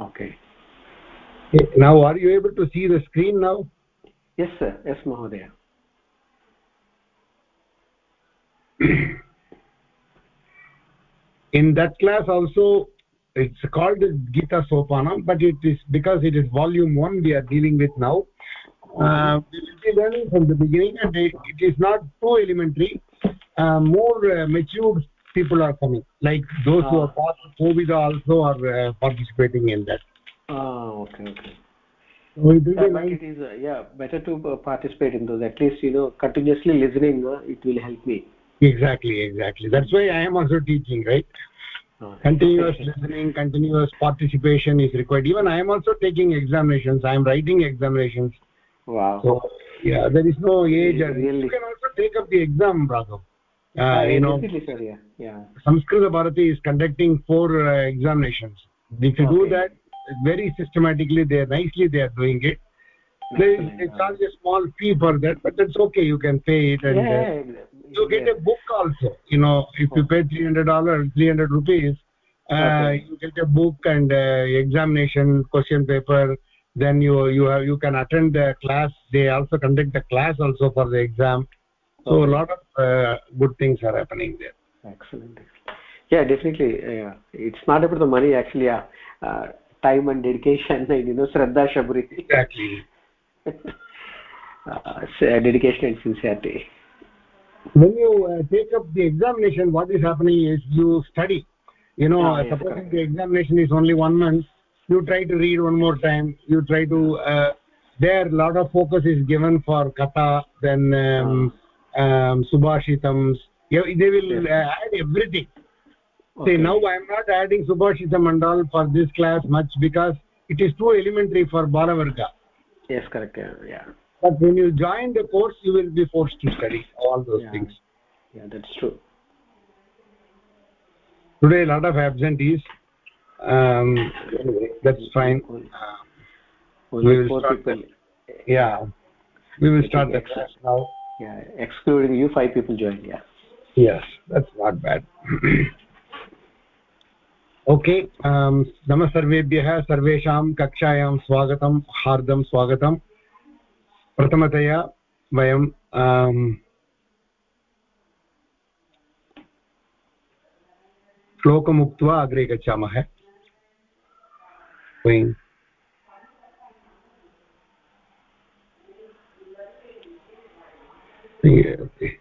okay. Now are you able to see the screen now? Yes sir. Yes mahodaya in that class also it's called gita sopanam but it is because it is volume 1 we are dealing with now. Uh, we will be learning from the beginning and it, it is not too elementary. Uh, more uh, matured people are coming. Like those who are ah. part of covid also are uh, participating in that. Ah okay okay. So it, yeah, nice. it is uh, yeah better to uh, participate in those. At least you know continuously listening uh, it will help me. Exactly exactly. That's why i am also teaching right? Oh. continuous listening continuous participation is required. Even i am also taking examinations. I am writing examinations. Wow. So yeah there is no age really? you can also take up the exam raghav uh, you know sir, yeah. yeah sanskrit bharati is conducting four uh, examinations if you okay. do that very systematically they are nicely they are doing it they, they charge a small fee for that but that's okay you can pay it and yeah, uh, you get a book also you know if you pay 300 dollars 300 rupees uh, okay. you get a book and uh, examination question paper then you you have you can attend the class they also conduct the class also for the exam so a lot of uh, good things are happening there. Excellent. Yeah definitely. Yeah. It's not about the money actually. Yeah. Uh, time and dedication and you know shraddha shabri exactly. Uh, dedication and sincerity. When you uh, take up the examination what is happening is you study. You know ah, yes, supposing the examination is only one month you try to read one more time you try to uh, there a lot of focus is given for kata then um, ah. Um, subhashitams they will yes. uh, add everything. Okay. see now i am not adding subhashitam and all for this class much because it is too elementary for balavarga. Yes correct yeah but when you join the course you will be forced to study all those yeah. things. Yeah that's true. Today a lot of absentees. Um anyway that's fine. Uh, we will start. The, yeah we will start the class now yeah, excluding you, five people joined, yeah. Yes, that's not bad. Okay नमः सर्वेभ्यः सर्वेषां कक्षायां स्वागतं हार्दं स्वागतं प्रथमतया वयं श्लोकमुक्त्वा अग्रे गच्छामः okay.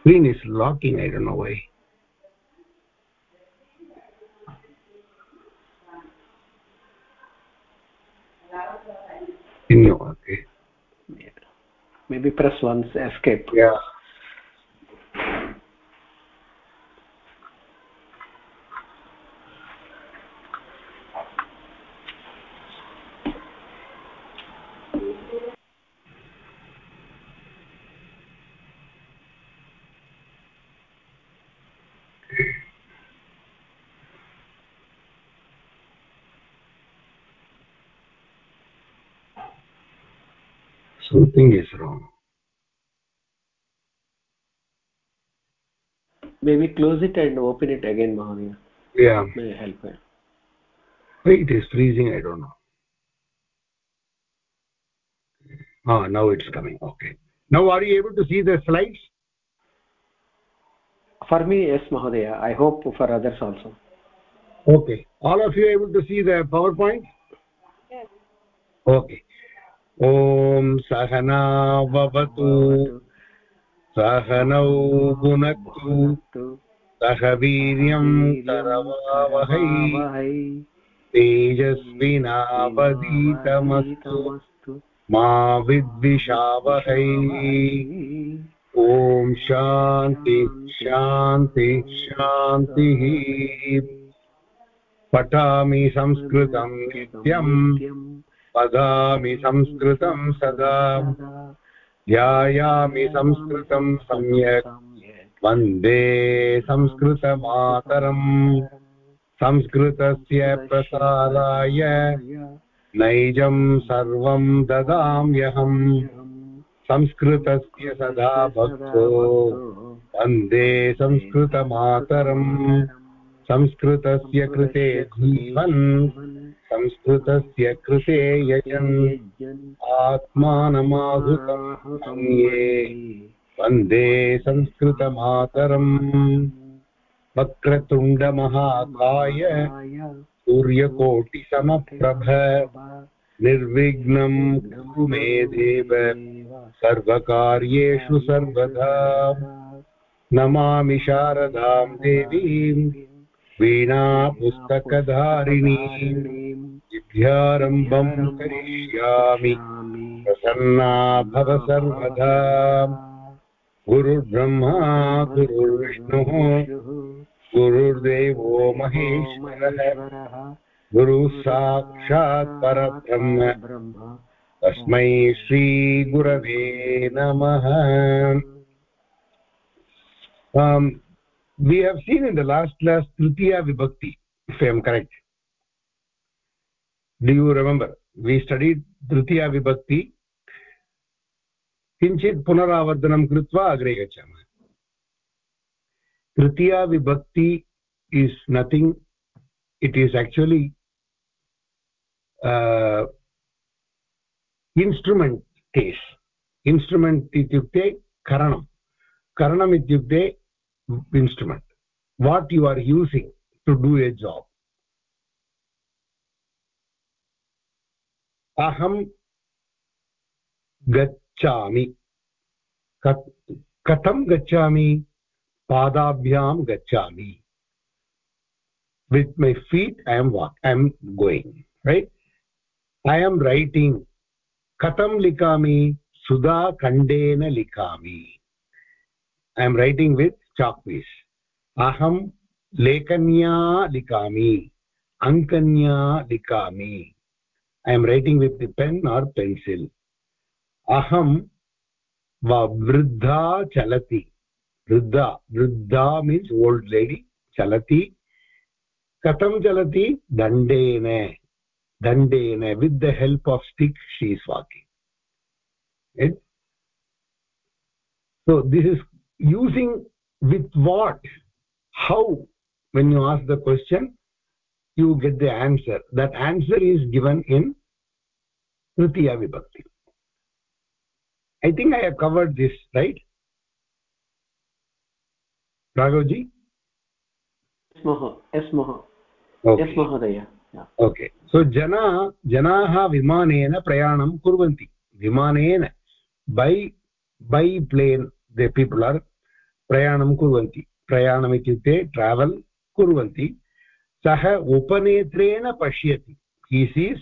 screen is locking i don't know why. No okay. Maybe press once escape. Yeah something is wrong. Maybe close it and open it again Mahavir. yeah. May help why it is freezing i don't know. Ah now it's coming. Okay. Now are you able to see the slides? For me yes mahodaya. I hope for others also. Okay. All of you able to see the powerpoint? Yes. Okay ॐ सहना भवतु सहनौ भुनक्तु। सह वीर्यं करवावहै। तेजस्विनावधीतमस्तु। मा विद्विषावहै। ॐ शान्ति शान्ति, शान्तिः। पठामि संस्कृतं नित्यम्। वदामि संस्कृतं सदा। ध्यायामि संस्कृतं सम्यक्। वंदे संस्कृतमातरम्। संस्कृतस्य प्रसाराय नैजं सर्वं ददाम्यहम् संस्कृतस्य सदा भक्तो। वंदे संस्कृतमातरम्। संस्कृतस्य कृते जीवन्। संस्कृतस्य कृते यजन् आत्मानमाहुतं वंदे संस्कृतमातरम्। वक्रतुण्डमहाकाय सूर्यकोटिसमप्रभ। निर्विघ्नं कुरु मे देव। सर्वकार्येषु सर्वदा। नमामि शारदां देवीं। वीणापुस्तकधारिणीं विद्यारम्भं करिष्यामि। प्रसन्ना भव सर्वदा गुरुर्ब्रह्मा, गुरुर्विष्णुः, गुरुर्देवो महेश्वरः। गुरुः साक्षात् परब्रह्म। तस्मै श्रीगुरवे नमः। We have seen in the last class tritiya vibhakti if i am correct do you remember we studied tritiya vibhakti किञ्चित् पुनरावर्तनं कृत्वा अग्रे गच्छामः तृतीया विभक्ति is nothing it is actually uh, instrument case instrument ityukte karanam karanam ityukte instrument what you are using to do a job aham gacchami katham gacchami padabhyam gacchami with my feet i am walk i am going right i am writing katham likami sudha kandena likami i am writing with lekanya likami ankanya likami i am writing with the pen or pencil aham va vruddha chalati vruddha vruddha means old lady chalati katham chalati dandena dandena with the help of stick she is walking right so this is using with what how when you ask the question you get the answer that answer is given in tritiya vibhakti i think i have covered this right raghavji yes moha yes mohodaya okay so जना जनाः विमानेन प्रयाणं कुर्वन्ति विमानेन by by plane the people are प्रयाणं कुर्वन्ति। प्रयाणम् इत्युक्ते travel कुर्वन्ति। सः उपनेत्रेण पश्यति। ही सीस्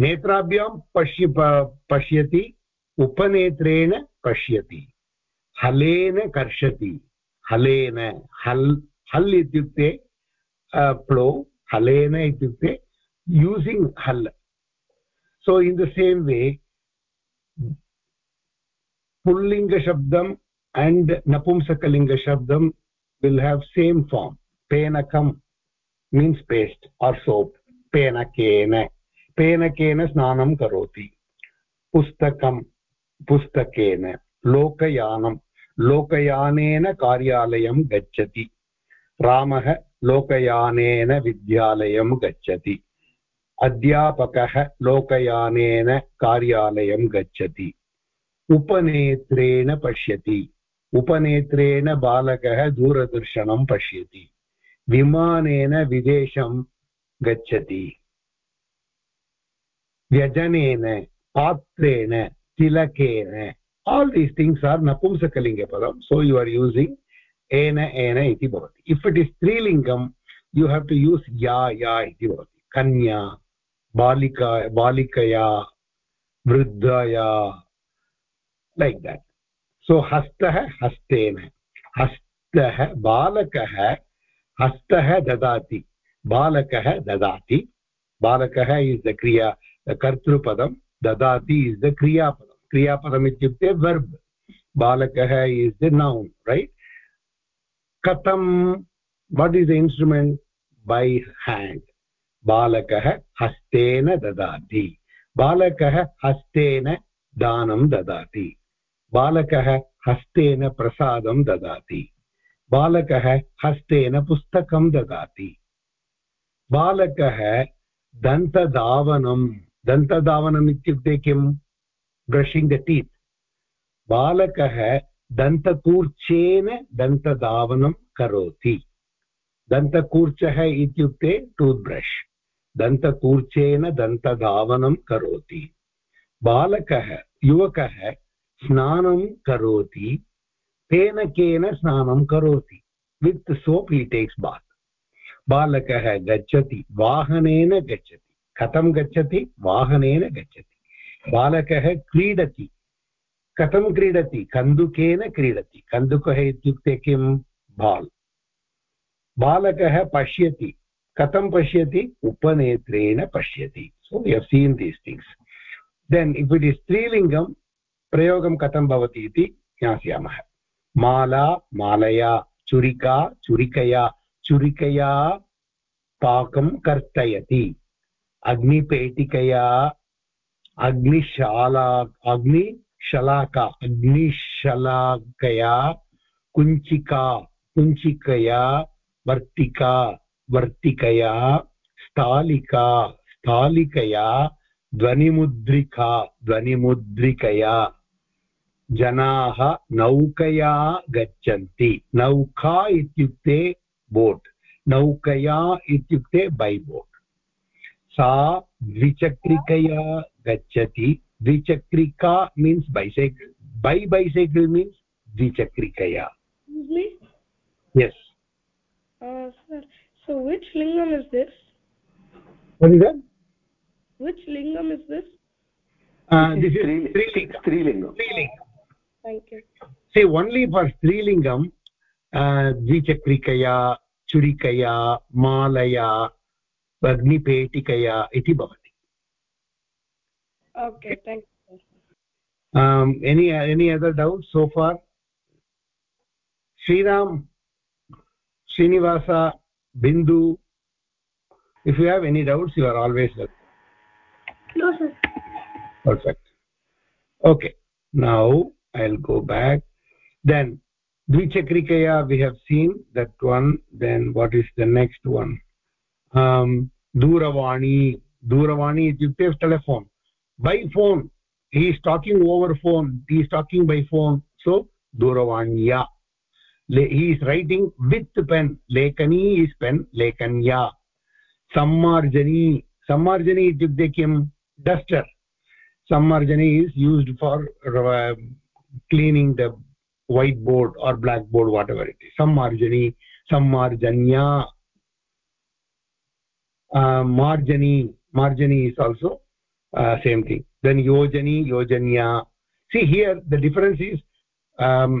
नेत्राभ्यां पश्य पश्यति, उपनेत्रेण पश्यति। हलेन कर्षति। हलेन, हल् हल् इत्युक्ते प्लो, हलेन इत्युक्ते यूसिङ्ग् हल्। So in the same way पुल्लिङ्गशब्दम् and napumsakalinga shabdam will have same form penakam means paste or soap penakena penakena snanam karoti pustakam pustakena लोकयानं लोकयानेन कार्यालयं गच्छति रामः लोकयानेन विद्यालयं गच्छति अध्यापकः लोकयानेन कार्यालयं गच्छति उपनेत्रेण पश्यति उपनेत्रेण बालकः दूरदर्शनं पश्यति। विमानेन विदेशं गच्छति। व्यजनेन, पात्रेण, तिलकेन आल् दीस् थिङ्ग्स् आर् नपुंसकलिङ्गपदं सो यु आर् यूसिङ्ग् एन एन इति इफ् इट इस् स्त्रीलिङ्गं यु हेव् टु यूस् या या कन्या, बालिका, बालिकया, वृद्धया लैक् देट् सो हस्तः हस्तेन। हस्तः बालकः, हस्तः ददाति। बालकः ददाति। बालकः इस् द क्रिया कर्तृपदं। ददाति इस् द क्रियापदं क्रियापदम् इत्युक्ते वर्ब् बालकः इस् द नौन् रैट् कथं? What is the instrument by hand बालकः हस्तेन ददाति। बालकः हस्तेन दानं ददाति। बालकः हस्तेन प्रसादं ददाति। बालकः हस्तेन पुस्तकं ददाति। बालकः दन्तधावनं दन्तधावनम् इत्युक्ते किं ब्रशिङ्ग् द टीत् बालकः दन्तकूर्चेन दन्तधावनं करोति। दन्तकूर्चः इत्युक्ते टूत्ब्रश् दन्तकूर्चेन दन्तधावनं करोति। बालकः, युवकः स्नानं करोति फेनकेन स्नानं करोति। With soap he takes bath बालकः गच्छति, वाहनेन गच्छति। कथं गच्छति? वाहनेन गच्छति। बालकः क्रीडति। कथं क्रीडति? कन्दुकेन क्रीडति। कन्दुकः इत्युक्ते किं? बाल्। बालकः पश्यति। कथं पश्यति? उपनेत्रेण पश्यति। So you seen these things then if it is स्त्रीलिङ्गं प्रयोगं कथं भवति इति ज्ञास्यामः। माला, मालया, चुरिका, चुरिकया चुरिकया पाकं कर्तयति। अग्निपेटिकया, अग्निशाला, अग्निशलाका, अग्निशलाकया, कुञ्चिका, कुञ्चिकया, वर्तिका, वर्तिकया, स्थालिका, स्थालिकया, ध्वनिमुद्रिका, ध्वनिमुद्रिकया। जनाः नौकया गच्छन्ति। नौका इत्युक्ते बोट्। नौकया इत्युक्ते बैबोट् सा द्विचक्रिकया गच्छति। द्विचक्रिका means bicycle by bicycle means द्विचक्रिकया। Yes लिङ्गम् इस् दिस् विच् लिङ्गम् thank you see only for strilingam uh, dvichakrikaya churikaya malaya अग्निपेटिकया इति भवति okay thank you um any any other doubts so far sriram srinivasa bindu if you have any doubts you are always welcome no sir perfect okay now i'll go back. Then dvichakrikaya we have seen that one then what is the next one? Um duravani. Duravani ityukte telephone. By phone he is talking over phone. He is talking by phone. So duravanya he is writing with pen. Lekani is pen. Lekanya. Sammarjani. Sammarjani ityukte kim duster. Sammarjani is used for uh, cleaning the whiteboard or blackboard whatever it is sammarjani sammarjanya uh, marjani marjani is also uh, same thing then yojani yojanya see here the difference is um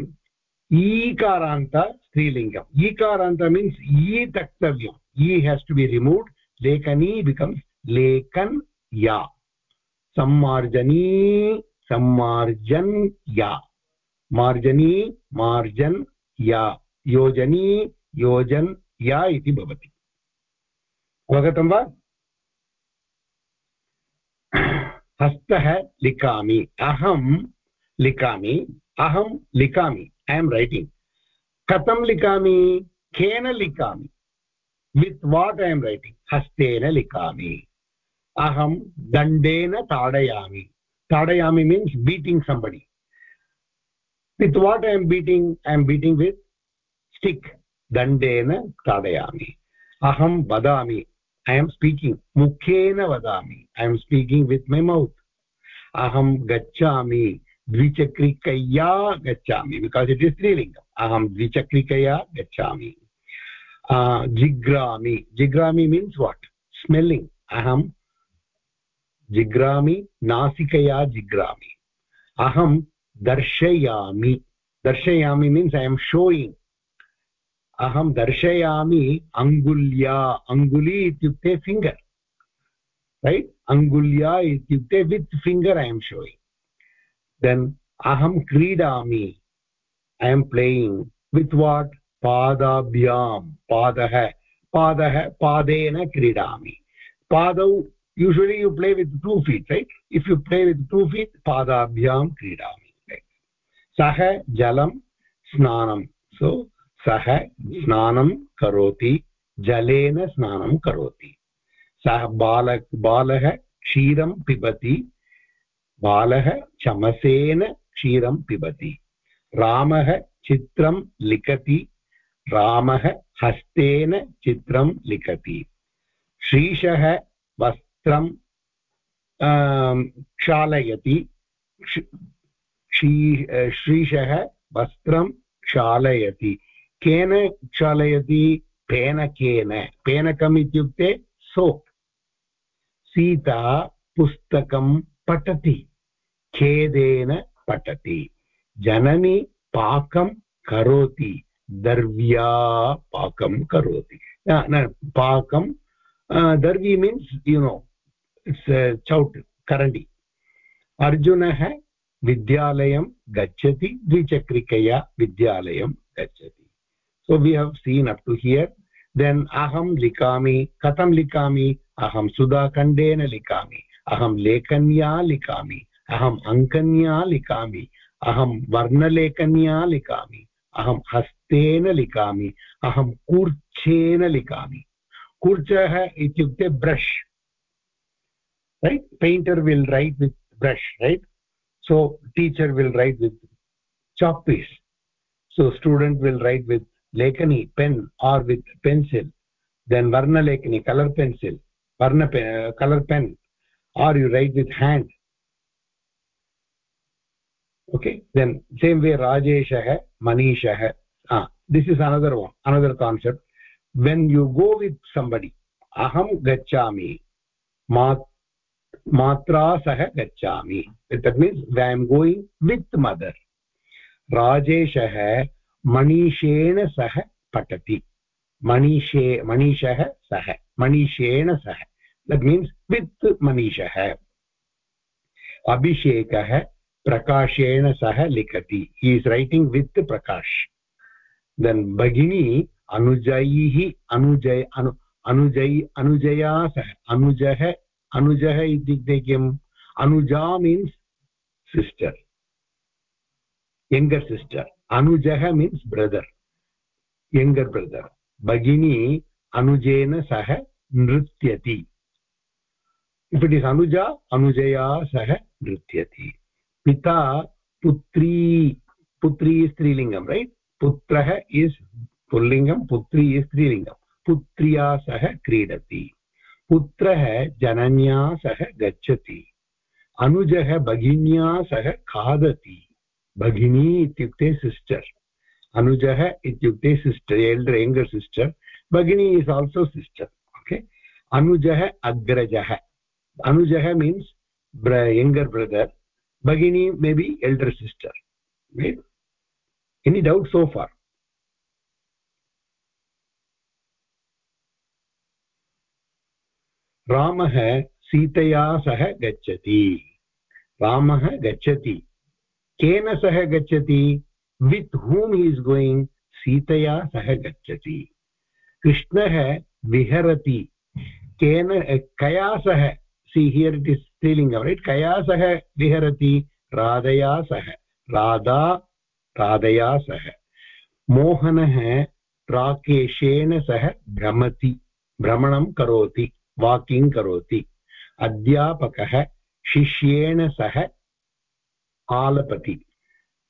ikaranta strilingam ikaranta means e taktavyam e has to be removed lekani becomes lekan ya sammarjani sammarjan ya marjani marjan ya yojani yojan ya इति भवति। अवगतं वा? हस्तः लिखामि। अहं लिखामि। अहं लिखामि। ऐ एम् रैटिङ्ग् कथं लिखामि? केन लिखामि? With what I am writing हस्तेन लिखामि। अहं दण्डेन ताडयामि। ताडयामि means beating somebody with what I am beating I am beating with stick दण्डेन ताडयामि अहं वदामि i am speaking mukhena vadami i am speaking with my mouth aham gachami dvichakrikaya gachami because it is strilingam aham dvichakrikaya gachami uh, jigrami jigrami means what smelling aham jigrami nasikaya jigrami aham darshayami darshayami means i am showing. अहं दर्शयामि अङ्गुल्या अङ्गुली इत्युक्ते finger right अङ्गुल्या इत्युक्ते with finger I am showing then अहं क्रीडामि। I am playing with what पादाभ्यां। पादः। पादः, पादेन क्रीडामि। पादौ usually you play with two feet right if you play with two feet padabhyam kridami right सः जलं स्नानं सो सः स्नानं करोति जलेन स्नानं करोति सः बाल बालः क्षीरं पिबति बालः चमसेन क्षीरं पिबति रामः चित्रं लिखति रामः हस्तेन चित्रं लिखति श्रीशः वस्त्रं क्षालयति। श्रीशः वस्त्रं क्षालयति। केन क्षालयति? फेनकेन। फेनकम् इत्युक्ते सोप्। सीता पुस्तकं पठति। खेदेन पठति। जननी पाकं करोति। दर्व्या पाकं करोति। पाकं दर्वी मीन्स्, यु नो चौट् करण्डि अर्जुनः विद्यालयं गच्छति द्विचक्रिकया विद्यालयं गच्छति so we have seen up to here then अहं लिखामि कथं लिखामि अहं सुधाखण्डेन लिखामि अहं लेखन्या लिखामि अहम् अङ्कन्या लिखामि अहं वर्णलेखन्या लिखामि अहं हस्तेन लिखामि अहं कूर्चेन लिखामि कूर्चः इत्युक्ते brush right? Painter will write with brush right? So teacher will write with chalk piece. So student will write with lekani pen or with pencil. Then varna lekani color pencil varna pen, uh, color pen. Or you write with hand. Okay? Then same way rajeshah manishah. Ah this is another one another concept. When you go with somebody aham gachami mat मात्रा सह गच्छामि। That means I am going with mother राजेशः मणिषेण सह पठति। मणिषे मणिषः सह, मणिषेण सह। दट् मीन्स् वित् मनीषः अभिषेकः प्रकाशेण सह लिखति। He is writing with Prakash then भगिनी अनुजैः अनुजय अनु अनुजै अनुजया सह, अनुजः अनुजः इत्युक्ते किम् अनुजा मीन्स् सिस्टर् यङ्गर् सिस्टर् अनुजः मीन्स् ब्रदर् यङ्गर् ब्रदर् भगिनी अनुजेन सह नृत्यति इट् इस् अनुजा अनुजया सह नृत्यति पिता पुत्री पुत्री स्त्रीलिङ्गं रैट् पुत्रः इस् पुल्लिङ्गं पुत्री स्त्रीलिङ्गं पुत्र्या सह क्रीडति पुत्रः जनन्या सह गच्छति, अनुजः भगिन्या सह खादति। भगिनी इत्युक्ते सिस्टर् अनुजः इत्युक्ते सिस्टर् एल्डर् यङ्गर् सिस्टर् भगिनी इस् आल्सो सिस्टर् ओके अनुजः अग्रजः, अनुजः मीन्स् यङ्गर् ब्रदर् भगिनी may be elder sister any doubt so far रामः सीतया सह गच्छति। रामः गच्छति। केन सह गच्छति? With whom he is going सीतया सह गच्छति। कृष्णः विहरति। केन, कया सह? सी हियर् इट् इस् स्त्रीलिङ्गम् रैट् कया सह विहरति? राधया सह। राधा, राधया सह। मोहनः राकेशेन सह भ्रमति। भ्रमणं करोति। वाकिङ्ग् करोति। अध्यापकः शिष्येण सह आलपति।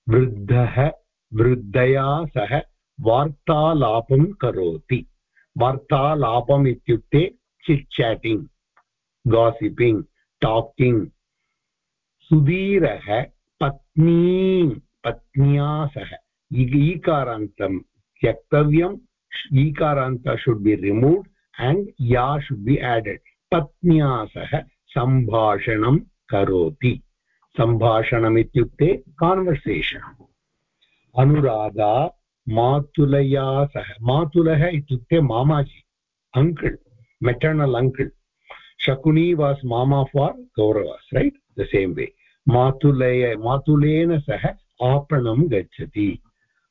वृद्धः वृद्धया सह वार्तालापं करोति। वार्तालापम् इत्युक्ते चिट् चाटिङ्ग् गासिपिङ्ग् टाकिङ्ग् सुधीरः पत्नी, पत्न्या सह। ईकारान्तं त्यक्तव्यम् ईकारान्त should be removed and ya should be added. Patnya sah सम्भाषणं करोति सम्भाषणम् इत्युक्ते कान्वर्सेशन् अनुराधा मातुलया सह मातुलः इत्युक्ते मामाजि uncle maternal uncle Shakuni was mama for Kauravas right the same way मातुलय मातुलेन सह आपणं गच्छति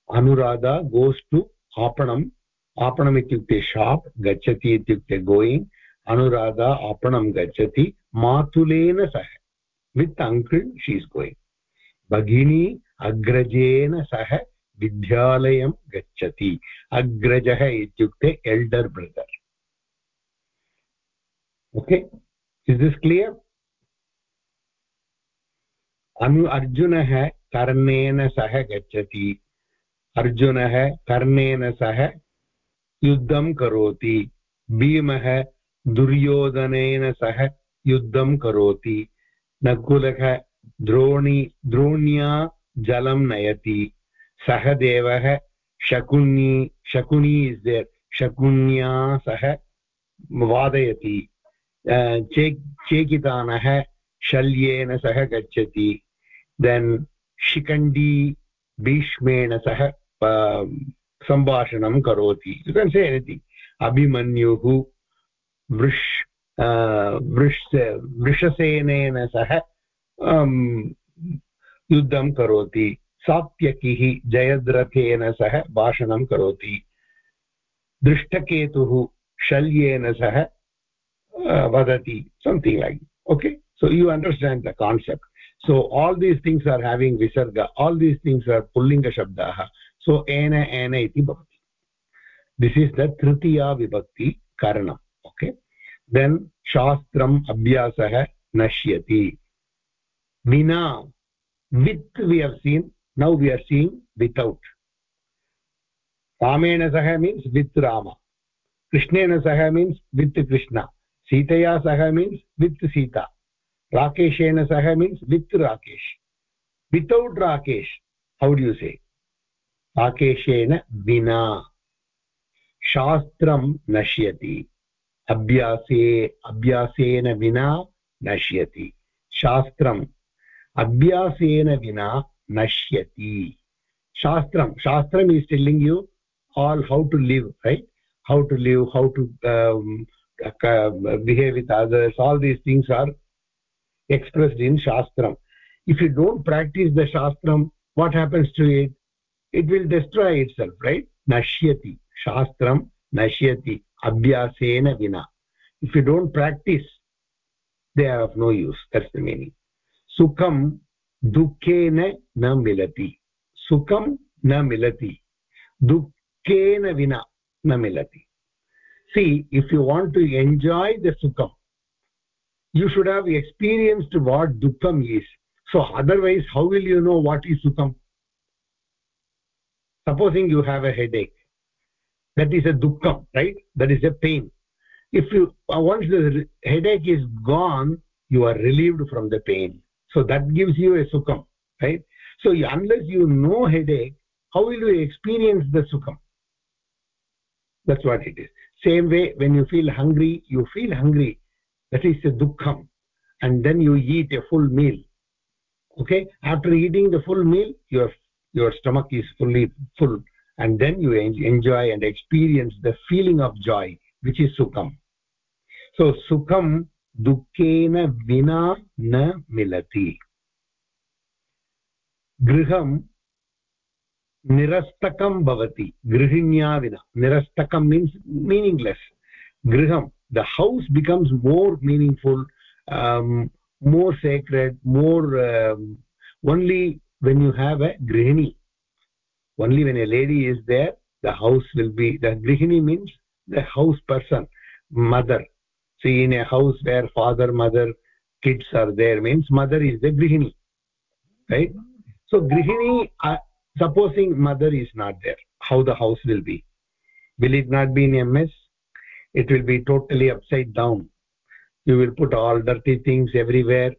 अनुराधा गोस् टु आपणं आपणम् इत्युक्ते शाप्, गच्छति इत्युक्ते गोयिङ्ग् अनुराधा आपणं गच्छति, मातुलेन सह। With uncle she is going भगिनी, अग्रजेन सह विद्यालयं गच्छति। अग्रजः इत्युक्ते elder brother okay is this clear Anu, अर्जुनः कर्णेन सह गच्छति। अर्जुनः कर्णेन सह युद्धं करोति। भीमः दुर्योधनेन सह युद्धं करोति। नकुलः द्रोणी, द्रोण्या जलं नयति। सः देवः शकुनी शकुनी इस् देर् शकुन्या सह वादयति। चे चेकितानः शल्येन सह गच्छति। देन् शिखण्डी भीष्मेण सह संभाषण कौती यु केन् से एनिथिङ्ग् अभिमन्युः वृष वृष सह युद्धं करोति। सात्यकिः जयद्रथेन सह भाषण कौती दृष्टकेतुः शल्येन सह वदति। Something like okay so you understand the concept so all these things are having visarga all these things are पुल्लिङ्गशब्दाः so एन एन इति भवति दिस् इस् द तृतीया विभक्ति करणम् ओके देन् शास्त्रम् अभ्यासः नश्यति विना with we seen now we are seen without रामेण सह मीन्स् वित् राम कृष्णेन सह मीन्स् वित् कृष्ण सीतया सह मीन्स् वित् सीता राकेशेन सह means with Rakesh without Rakesh how do say आकेशेन विना। शास्त्रं नश्यति। अभ्यासे, अभ्यासेन विना नश्यति। शास्त्रम् अभ्यासेन विना नश्यति। शास्त्रं, शास्त्रम् is telling you all how to live right how to live how to behave with others all these things are expressed in शास्त्रम्। If you don't practise the शास्त्रं what happens to it it will destroy itself right? Nashyati shastram nashyati abhyasena vina. If you don't practice they are of no use. That's the meaning. Sukham dukkena na milati. Sukham na milati. Dukkena vina na milati. See if you want to enjoy the sukham you should have experienced what dukkham is. So otherwise how will you know what is sukham supposing you have a headache that is a dukkham right? That is a pain. If you uh, once the headache is gone you are relieved from the pain. So that gives you a sukham right? So unless you know headache how will you experience the sukham that's what it is. Same way when you feel hungry you feel hungry. That is a dukkham and then you eat a full meal. Okay? After eating the full meal you your your stomach is fully full and then you enjoy and experience the feeling of joy which is sukham. So sukham dukkena vina na milati. Griham nirastakam bhavati. Grihinya vina. Nirastakam means meaningless. Griham the house becomes more meaningful um, more sacred more um, only when you have a grihini only when a lady is there the house will be the grihini means the house person mother. See in a house where father mother kids are there means mother is the grihini right? So grihini uh, supposing mother is not there how the house will be? Will it not be in a mess? It will be totally upside down. You will put all dirty things everywhere.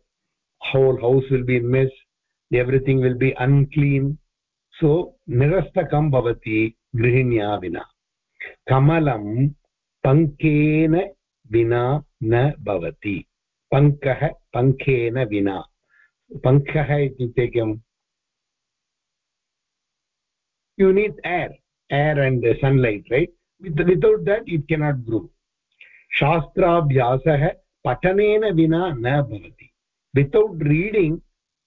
Whole house will be mess everything will be unclean so nirastakam bhavati grihinya vina kamalam pankena vina na bhavati pankah pankena vina pankah ityukte किम् you need air air and sunlight right With, without that it cannot grow शास्त्राभ्यासः पठनेन विना न भवति without reading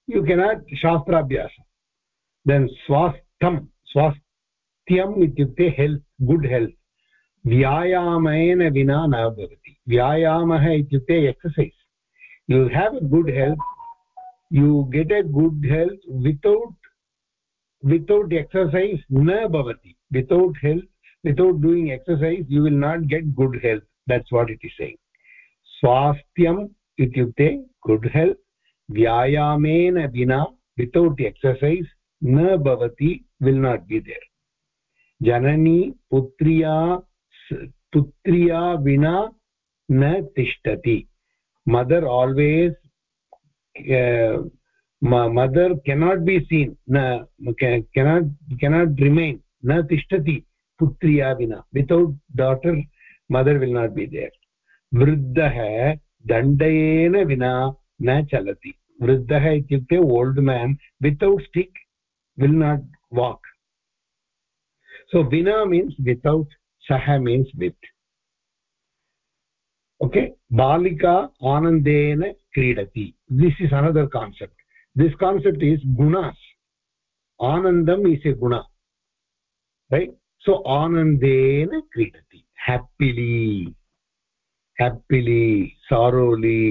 you cannot शास्त्राभ्यास। Then स्वास्थ्यं, स्वास्थ्यम् इत्युक्ते हेल्त् गुड् हेल्त् व्यायामेन विना न भवति। व्यायामः इत्युक्ते exercise you have a good health you get a good health without without exercise न भवति। Without health without doing exercise you will not get good health that's what it is saying स्वास्थ्यम् इत्युक्ते good health व्यायामेन विना without exercise न भवति will not be there जननी पुत्र्या पुत्र्या विना न तिष्ठति। Mother always mother cannot be seen न केनाट् केनाट् रिमैन् न तिष्ठति पुत्र्या विना। Without daughter mother will not be there वृद्धः दण्डेन विना न चलति। वृद्धः इत्युक्ते old man without stick will not walk so विना मीन्स् वितौट् सः मीन्स् वित् ओके बालिका आनन्देन क्रीडति this is another concept this concept is गुणास् आनन्दम् इस् ए गुण रैट् सो आनन्देन क्रीडति हेप्पिली हेप्पिली सारोली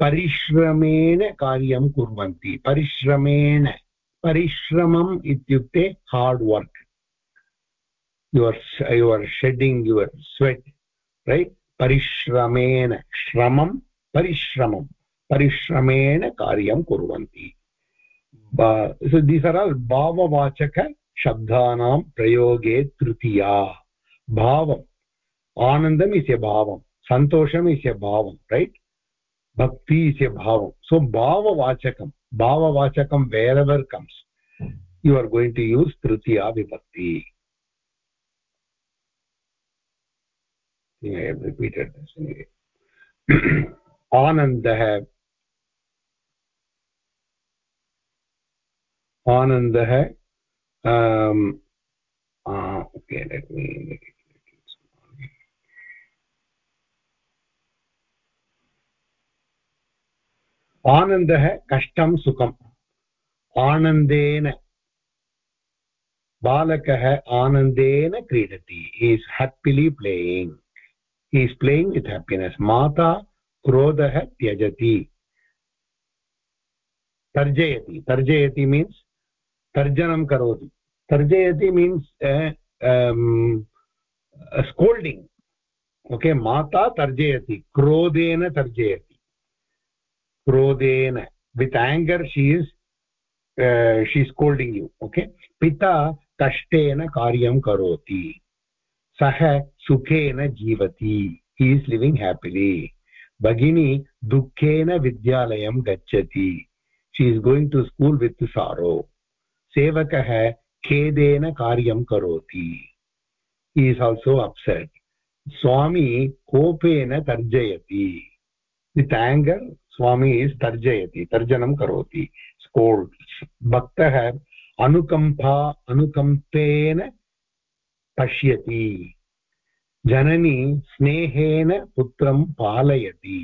परिश्रमेण कार्यं कुर्वन्ति। परिश्रमेण, परिश्रमम् इत्युक्ते hard work your your shedding your sweat right परिश्रमेण, श्रमं, परिश्रमं, परिश्रमेण कार्यं कुर्वन्ति। दीस् आर् भाववाचकशब्दानां प्रयोगे तृतीया भावम् आनन्दम् इस्य भावं सन्तोषम् इस्य भावं right bhakti is a bhavam so bhavavachakam bhavavachakam wherever comes you are going to use tritiya vibhakti i have repeated this anyway आनन्दः आनन्दः ओके लेट् मी आनन्दः कष्टं सुखम्। आनन्देन बालकः आनन्देन क्रीडति। Is happily playing is playing with happiness माता क्रोधः त्यजति। तर्जयति। तर्जयति मीन्स् तर्जनं करोति। तर्जयति मीन्स् स्कोल्डिङ्ग् ओके माता तर्जयति। क्रोधेन तर्जयति। Anger she is uh, she is scolding you okay? pita kashtena karyam karoti सः सुखेन जीवति। हि इस् लिविङ्ग् हेपिलि भगिनी दुःखेन विद्यालयं गच्छति। She is going to school with sorrow सेवकः खेदेन कार्यं करोति। हि इस् आल्सो अप्सेट् स्वामी कोपेन तर्जयति। वित् आङ्गर् स्वामी तर्जयति, तर्जन करोति। भक्त भक्तः अनुकम्पा पश्य जननी स्नेहेन पुत्रं पालयति।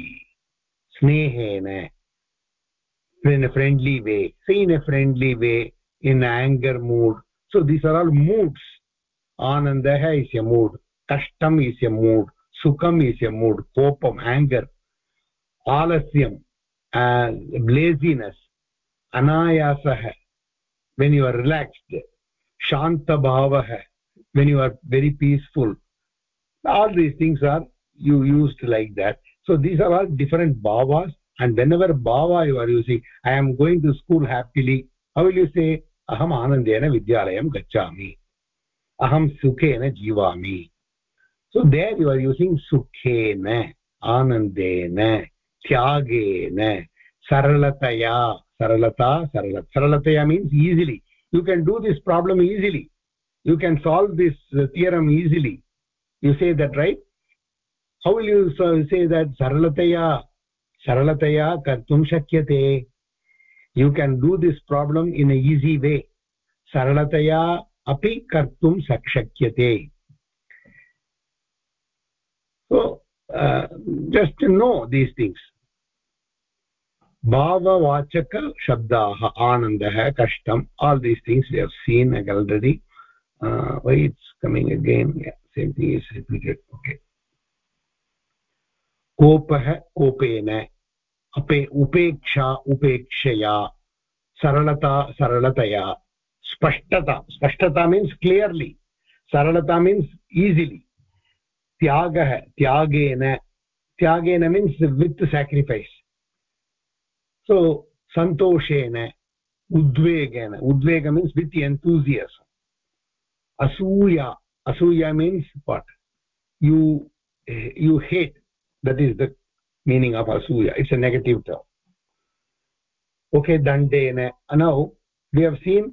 स्नेहेन। In a friendly way in a friendly way in anger mood so these are all moods आनन्दः इस् ए मूड् कष्टम् इस् ए मूड सुखम् इस् ए मूड् कोपम् एङ्गर् आलस्यं ब्लेज़िनेस् अनायासः when you are relaxed शान्तभावः when you are very peaceful all these things are you used like that so these are all different भावास् and whenever Bhawa you are using I am going to school happily how will you say अहम् आनन्देन विद्यालयं गच्छामि अहं सुखेन जीवामि so there you are using सुखेन आनन्देन त्यागेन सरलतया सरलता सरल सरलतया means easily you can do this problem easily you can solve this theorem easily you say that right how will you say that सरलतया सरलतया कर्तुं शक्यते you can do this problem in easy way सरलतया अपि कर्तुं शक्यते just to know these things भाववाचक शब्दाः आनन्दः कष्टम् these things we have seen already uh, why it's coming again yeah same thing is repeated okay कोपः कोपेन अपे उपेक्षा उपेक्षया सरलता सरलतया spashtata spashtata means clearly saralata means easily त्यागः, त्यागेन त्यागेन मीन्स् वित् सेक्रिफैस् सो सन्तोषेन उद्वेगेन, उद्वेग मीन्स् वित् एन्तूसियस् असूया असूया means what you you hate that is the meaning of असूया. It's a negative term okay दण्डेन now we have seen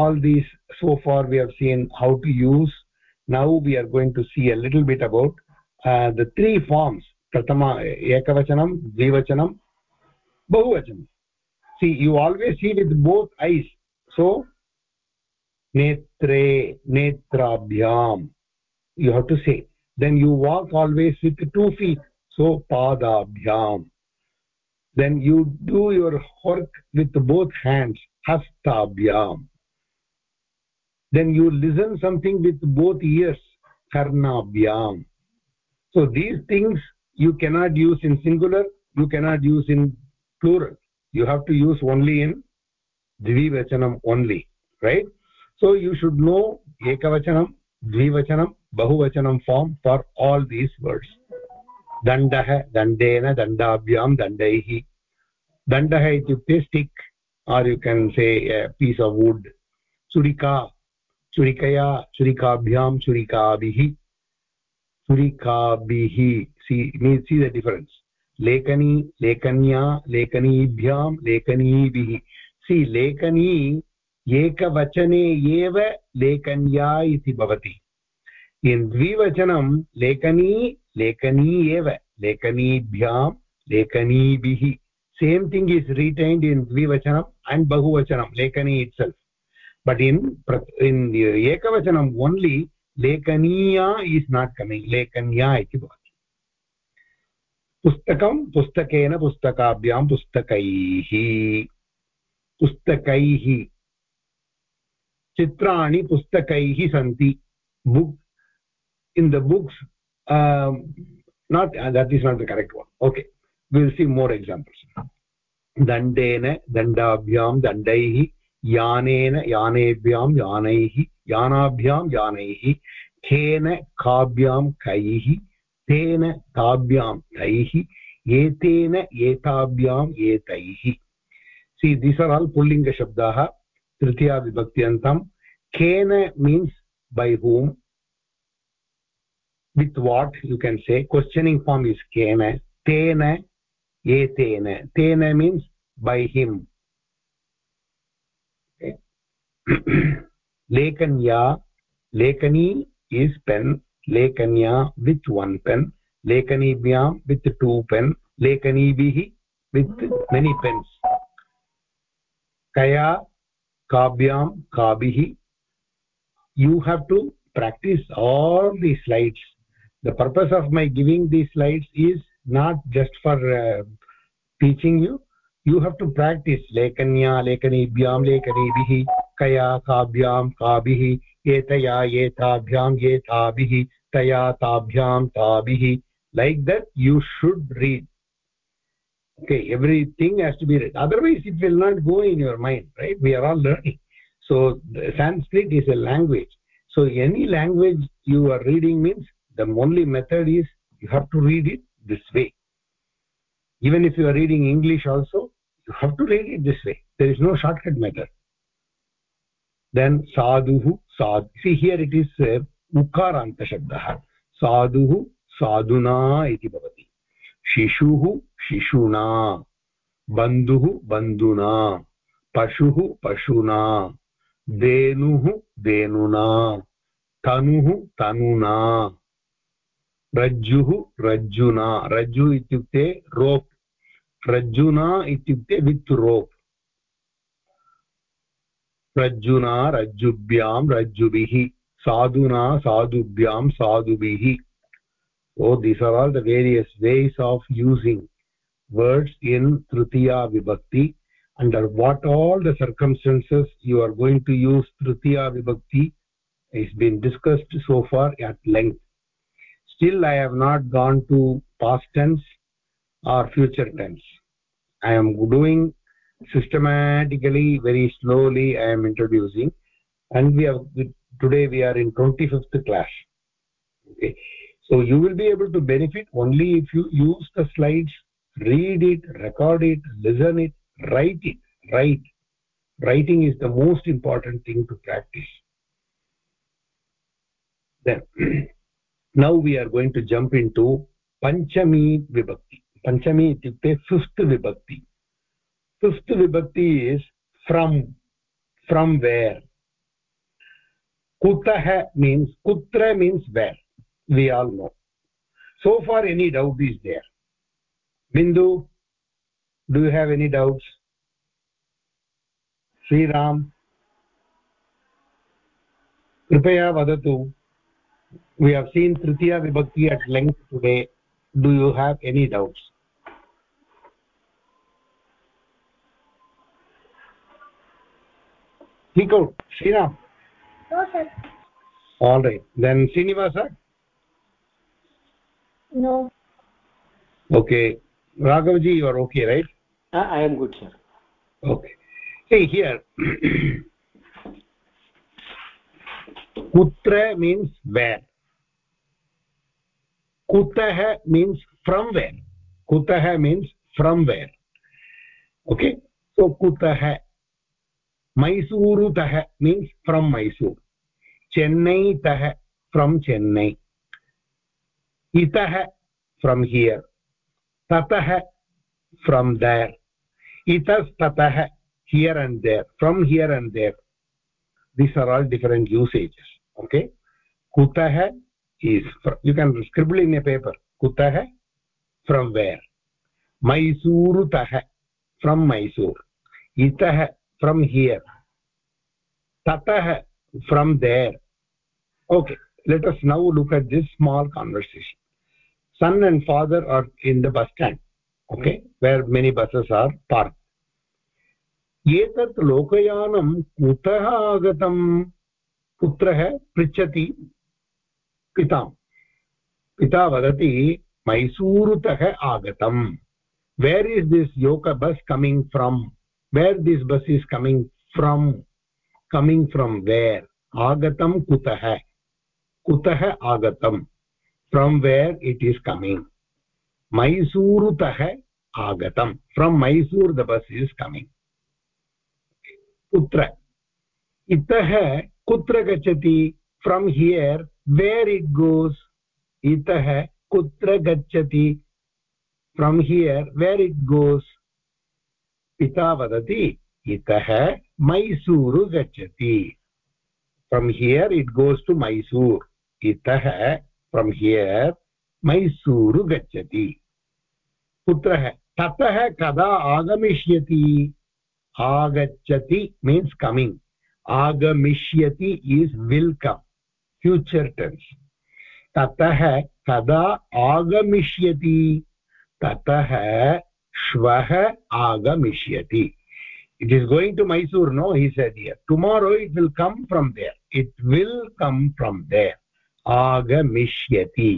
all these so far we have seen how to use now we are going to see a little bit about uh, the three forms. Prathama ekavachanam dvivachanam bahuvachanam. See you always see with both eyes. So netre netrabhyam you have to say. Then you walk always with two feet. So padabhyam then you do your work with both hands. Hastabhyam then you listen something with both ears karnabhyam so these things you cannot use in singular you cannot use in plural. You have to use only in dvivachanam only right? So you should know ekavachanam dvivachanam bahuvachanam form for all these words. Dandah dandena dandabhyam dandaihi. Dandah itukte stick or you can say a piece of wood. Surika चुरिकया, चुरिकाभ्यां, चुरिकाभिः। चुरिकाभिः see see the difference लेखनी, लेखन्या, लेखनीभ्यां, लेखनीभिः। सी लेखनी एकवचने एव लेखन्या इति भवति। इन् द्विवचनं लेखनी लेखनी एव। लेखनीभ्यां, लेखनीभिः। Same thing is retained in dvivachanam and bahuvachanam lekani itself. But in in ekavachanam only lekaniya is not coming lekanya iti bhavati pustakam pustakena pustakabhyam pustakaiः pustakaiः चित्राणि पुस्तकैः सन्ति book in the books um, not uh, that is not the correct one okay we will see more examples dandena dandabhyam dandaihi यानेन यानेभ्यां यानैः, यानाभ्यां यानैः केन काभ्यां कैः, तेन ताभ्यां तैः एतेन एताभ्याम् एतैः। सि दिस् आर् आल् पुल्लिङ्गशब्दाः तृतीयाविभक्त्यन्तं केन means by whom with what you can say questioning form is केन तेन, एतेन। तेन means by him lekanya lekani is pen lekanya with one pen lekanibhyam with two pen lekanibihi with many pens kaya kabhyam kabihi you have to practice all these slides the purpose of my giving these slides is not just for uh, teaching you you have to practice lekanya lekanibhyam lekanibih kaya kabhyam kabih etaya etabhyam etabih taya tabhyam tabih like that you should read. Okay everything has to be read. Otherwise it will not go in your mind right? We are all learning. So sanskrit is a language. So any language you are reading means the only method is you have to read it this way. Even if you are reading english also you have to read it this way. There is no shortcut method then sadhuhu sad see here it is uh, ukaranta shabdah sadhuhu sadhuna iti bhavati shishuhu shishuna bandhuhu bandhuna pashuhu pashuna denuhu denuna tanuhu tanuna रज्जुः रज्जुना रज्जु इत्युक्ते rope रज्जुना इत्युक्ते with rope रज्जुना रज्जुभ्यां रज्जुभिः साधुना साधुभ्यां साधुभिः so these are all the various ways of using words in tritiya vibhakti under what all the circumstances you are going to use tritiya vibhakti is been discussed so far at length still i have not gone to past tense or future tense i am doing systematically very slowly i am introducing. And we have today we are in 25th class. Okay. So you will be able to benefit only if you use the slides read it record it listen it write it write. Writing is the most important thing to practice. Then now we are going to jump into panchami vibhakti. Panchami ityukte fifth vibhakti fifth vibhakti is from from where kutah means kutra means where we all know so far any doubt is there bindu do you have any doubts sri ram कृपया वदतु we have seen tritiya vibhakti at length today do you have any doubts Speak out sriram no sir all right then srinivasa no okay raghavji you are okay right uh, i am good sir okay see here kutra means where kutah means from where kutah means from where okay so kutah मैसूरुतः means from Mysore चेन्नैतः from Chennai इतः from here ततः from there इतस्ततः here and there from here and there these are all different usages okay कुतः is you can scribble in a paper कुतः from where मैसूरुतः from Mysore इतः from here tatah from there okay let us now look at this small conversation son and father are in the bus stand okay where many buses are parked एतत् लोकयानं कुतः आगतं पुत्रः पृच्छति पितां पिता वदति मैसूरुतः आगतम् वेर् इस् दिस् योग bus coming from where this bus is coming from coming from where आगतं कुतः कुतः आगतं from where it is coming मैसूरुतः आगतं from Mysore the bus is coming कुत्र इतः कुत्र गच्छति from here where it goes इतः कुत्र गच्छति from here where it goes पिता वदति, इतः मैसूरु गच्छति। From here it goes to Mysore इतः फ्रम् हियर् मैसूरु गच्छति। पुत्रः, ततः कदा आगमिष्यति? आगच्छति मीन्स् कमिङ्ग् आगमिष्यति is will come future tense ततः कदा आगमिष्यति? ततः श्वः आगमिष्यति. It is going to Mysore no he said here tomorrow it will come from there it will come from there आगमिष्यति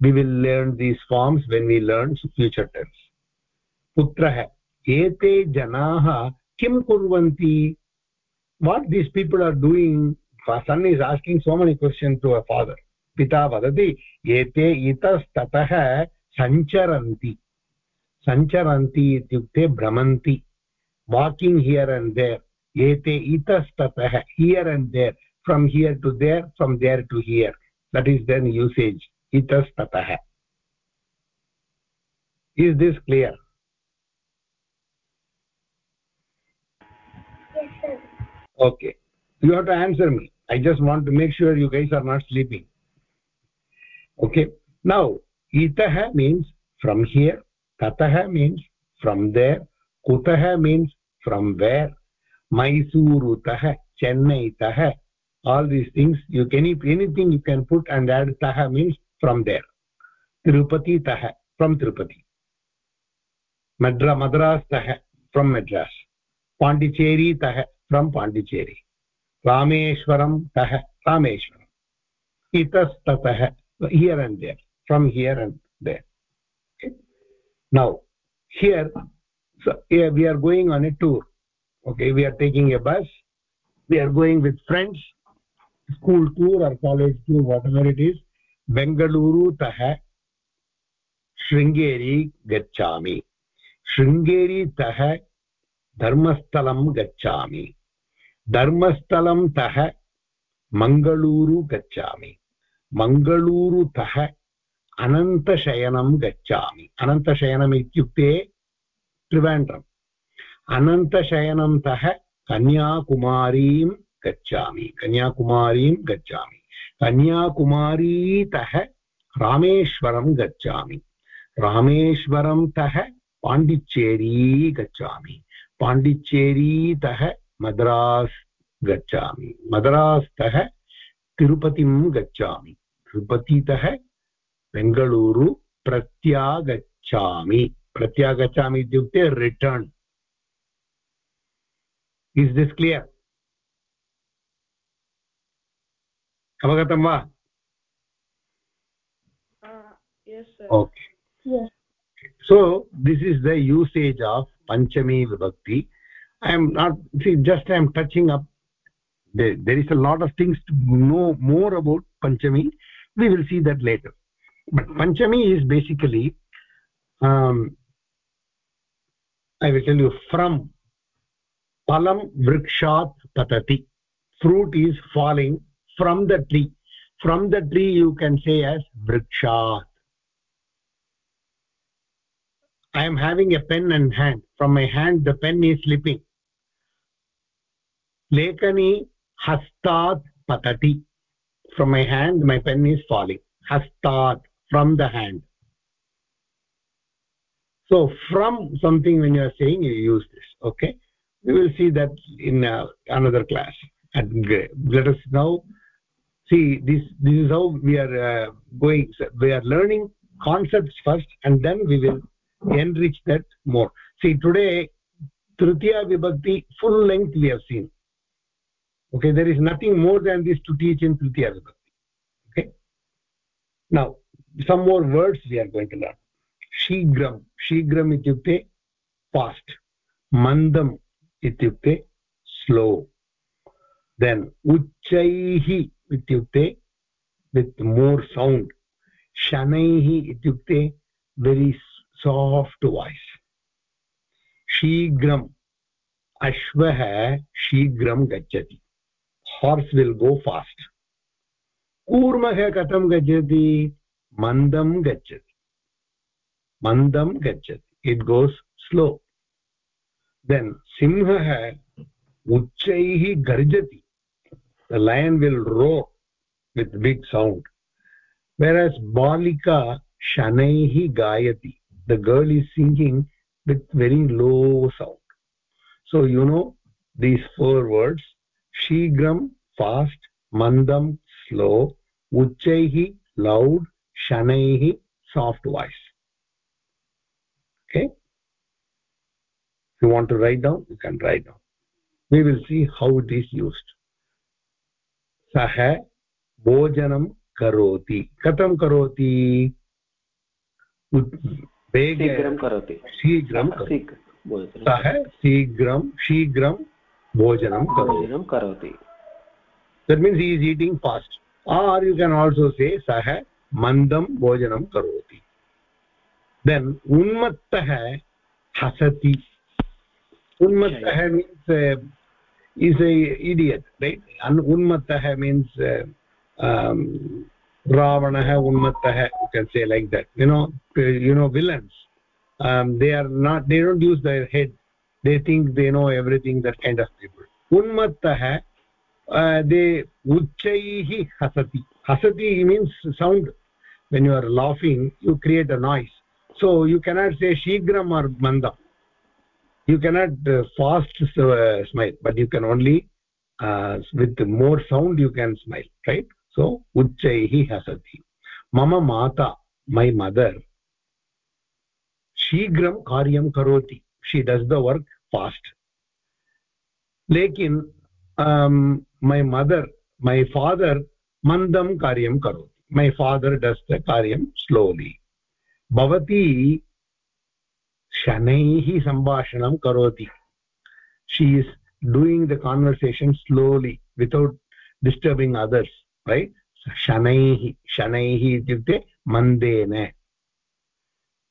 we will learn these forms when we learn future tense पुत्रः एते जनाः किं कुर्वन्ति what these people are doing son is asking so many question to a father पिता वदति एते इतस्ततः सञ्चरन्ति सञ्चरन्ति इत्युक्ते भ्रमन्ति। वाकिङ्ग् हियर् अण्ड् देर् एते इतस्ततः here and there from here to there from there to here that is then usage इतस्ततः। Is this clear okay you have to answer me I just want to make sure you guys are not sleeping okay now इतः means from here ततः means from there कुतः means from where मैसूरुतः चेन्नैतः all these things you can anything you can put and add तः means from there तिरुपतितः from Tirupati मद्रा मद्रास्तः from Madras पाण्डिचेरीतः from Pondicherry Rameswaram तः रामेश्वरम् इतस्ततः here and there from here and there now here so yeah, we are going on a tour okay we are taking a bus we are going with friends school tour or college tour whatever it is bengaluru tah Sringeri गच्छामि शृङ्गेरीतः धर्मस्थलं गच्छामि धर्मस्थलं तः मङ्गलूरु गच्छामि मङ्गलूरुतः अनन्तशयनं गच्छामि। अनन्तशयनम् इत्युक्ते त्रिवेण्ड्रम्। अनन्तशयनं तः कन्याकुमारीं गच्छामि। कन्याकुमारीं गच्छामि। कन्याकुमारीतः रामेश्वरं गच्छामि। रामेश्वरं तः पाण्डिच्चेरी गच्छामि। पाण्डिच्चेरीतः मद्रास् गच्छामि। मद्रास्तः तिरुपतिं गच्छामि। तिरुपतितः बेङ्गलूरु प्रत्यागच्छामि। प्रत्यागच्छामि इत्युक्ते रिटर्न् इस् दिस् क्लियर् अवगतं वा? Okay so this is the usage of panchami vibhakti I am not see just I am touching up there is a lot of things to know more about panchami we will see that later panchami is basically um, i will tell you from palam vrikshat patati. Fruit is falling from the tree. From the tree you can say as vrikshat i am having a pen in hand. From my hand the pen is slipping. Lekani hastat patati. From my hand my pen is falling. Hastat from the hand. So from something when you are saying you use this okay? We will see that in uh, another class and let us now see this this is how we are uh, going we are learning concepts first and then we will enrich that more. See today tritiya vibhakti full length we have seen. Okay there is nothing more than this to teach in tritiya vibhakti. Okay? Now some more words we are going to learn shigram shigram ityukte fast mandam ityukte slow then uchchaihi ityukte with more sound shanaihi ityukte very soft voice shigram ashvah shigram gacchati horse will go fast कूर्मः कथं गच्छति मन्दं गच्छति मन्दं गच्छति it goes slow then सिंहः उच्चैः गर्जति the lion will roar with big sound whereas balika shanaihi gayati the girl is singing with very low sound so you know these four words shigram fast mandam slow uchchaihi loud शनैः soft voice okay you want to write down you can write down we will see how it is used सः भोजनं करोति। कथं करोति? शीघ्रं सः शीघ्रं शीघ्रं भोजनं करोति। That means is eating fast or you can also say सः सः मन्दं भोजनं करोति देन् उन्मत्तः हसति उन्मत्तः मीन्स् is a idiot right unmattah means uh, um, ravanah unmattah you can say like that you know you know villains um, they are not they don't use their head they think they know everything that kind of people unmattah uh, they uchchaihi hasati hasati means sound. When you are laughing you create a noise. So you cannot say shigram or mandam. You cannot uh, fast uh, smile but you can only uh, with more sound you can smile right? So uchchaihi hasati mama mata my mother shigram karyam karoti. She does the work fast. Lekin um, my mother my father मंदम कार्यम करोति। My father does the कार्यं slowly भवती शनैः सम्भाषणं करोति। She is doing the conversation slowly without disturbing others right शनैः शनैः इत्युक्ते मन्देन।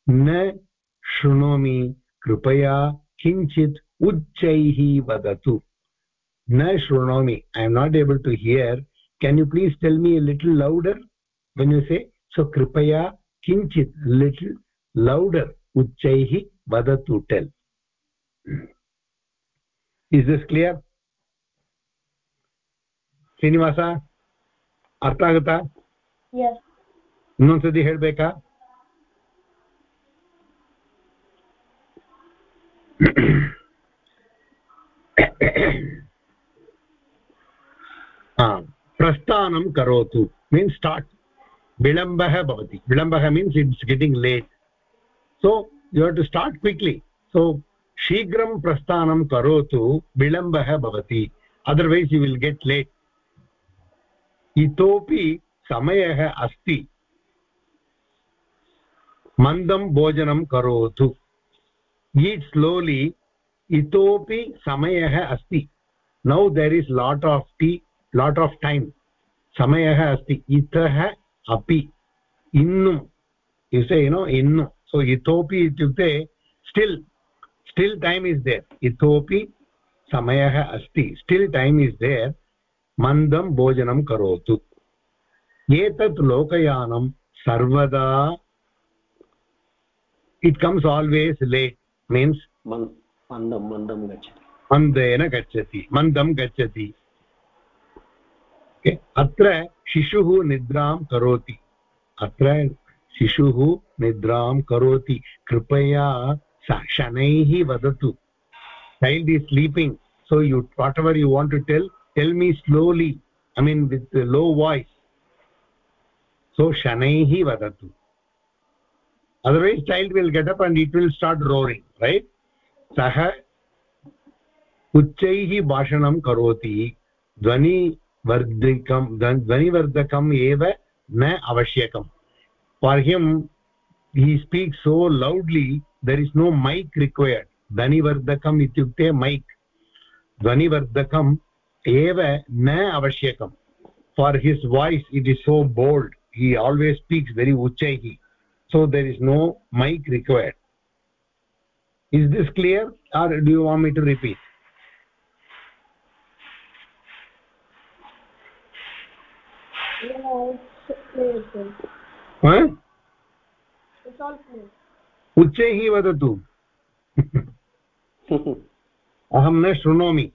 न शृणोमि, कृपया किञ्चित् उच्चैः वदतु। न शृणोमि। I am not able to hear can you please tell me a little louder when you say so kripaya kinchit little louder uchchaiः vadatu tell is this clear srinivasa ಅರ್ಥ ಆಗುತ್ತಾ ಇನ್ನೊಂದ್ಸತಿ helbeka ಹಾಂ प्रस्थानं करोतु मीन्स् स्टार्ट् विलम्बः भवति। विलम्बः means it's getting late so you have to start quickly so शीघ्रं प्रस्थानं करोतु विलम्बः भवति। Otherwise you will get late इतोपि समयः अस्ति। मन्दं भोजनं करोतु। ईट् स्लोलि इतोपि समयः अस्ति। Now there is lot of T lot of time समयः अस्ति इतः अपि इन्नु यु से नो इन्नु सो इतोपि इत्युक्ते still still time is there इतोपि समयः अस्ति स्टिल् टैम् इस् देर् मन्दं भोजनं करोतु एतत् लोकयानं सर्वदा it comes always late means मन्दं मन्दं गच्छति मन्देन गच्छति मन्दं गच्छति अत्र शिशुः निद्रां करोति। अत्र शिशुः निद्रां करोति। कृपया शनैः वदतु। Child is sleeping so you whatever you want to tell tell me slowly I mean with low voice so शनैः वदतु। Otherwise child will get up and it will start roaring right सः उच्चैः भाषणं करोति। ध्वनि वर्धिकं ध्वनिवर्धकम् एव न आवश्यकं. For him he speak so loudly there is no mic required ध्वनिवर्धकम् इत्युक्ते मैक् ध्वनिवर्धकम् एव न आवश्यकं. For his voice it is so bold he always speaks very उच्चैः. So, there is no mic required. Is this clear, or do you want me to repeat? उच्चैः वदतु अहं न शृणोमि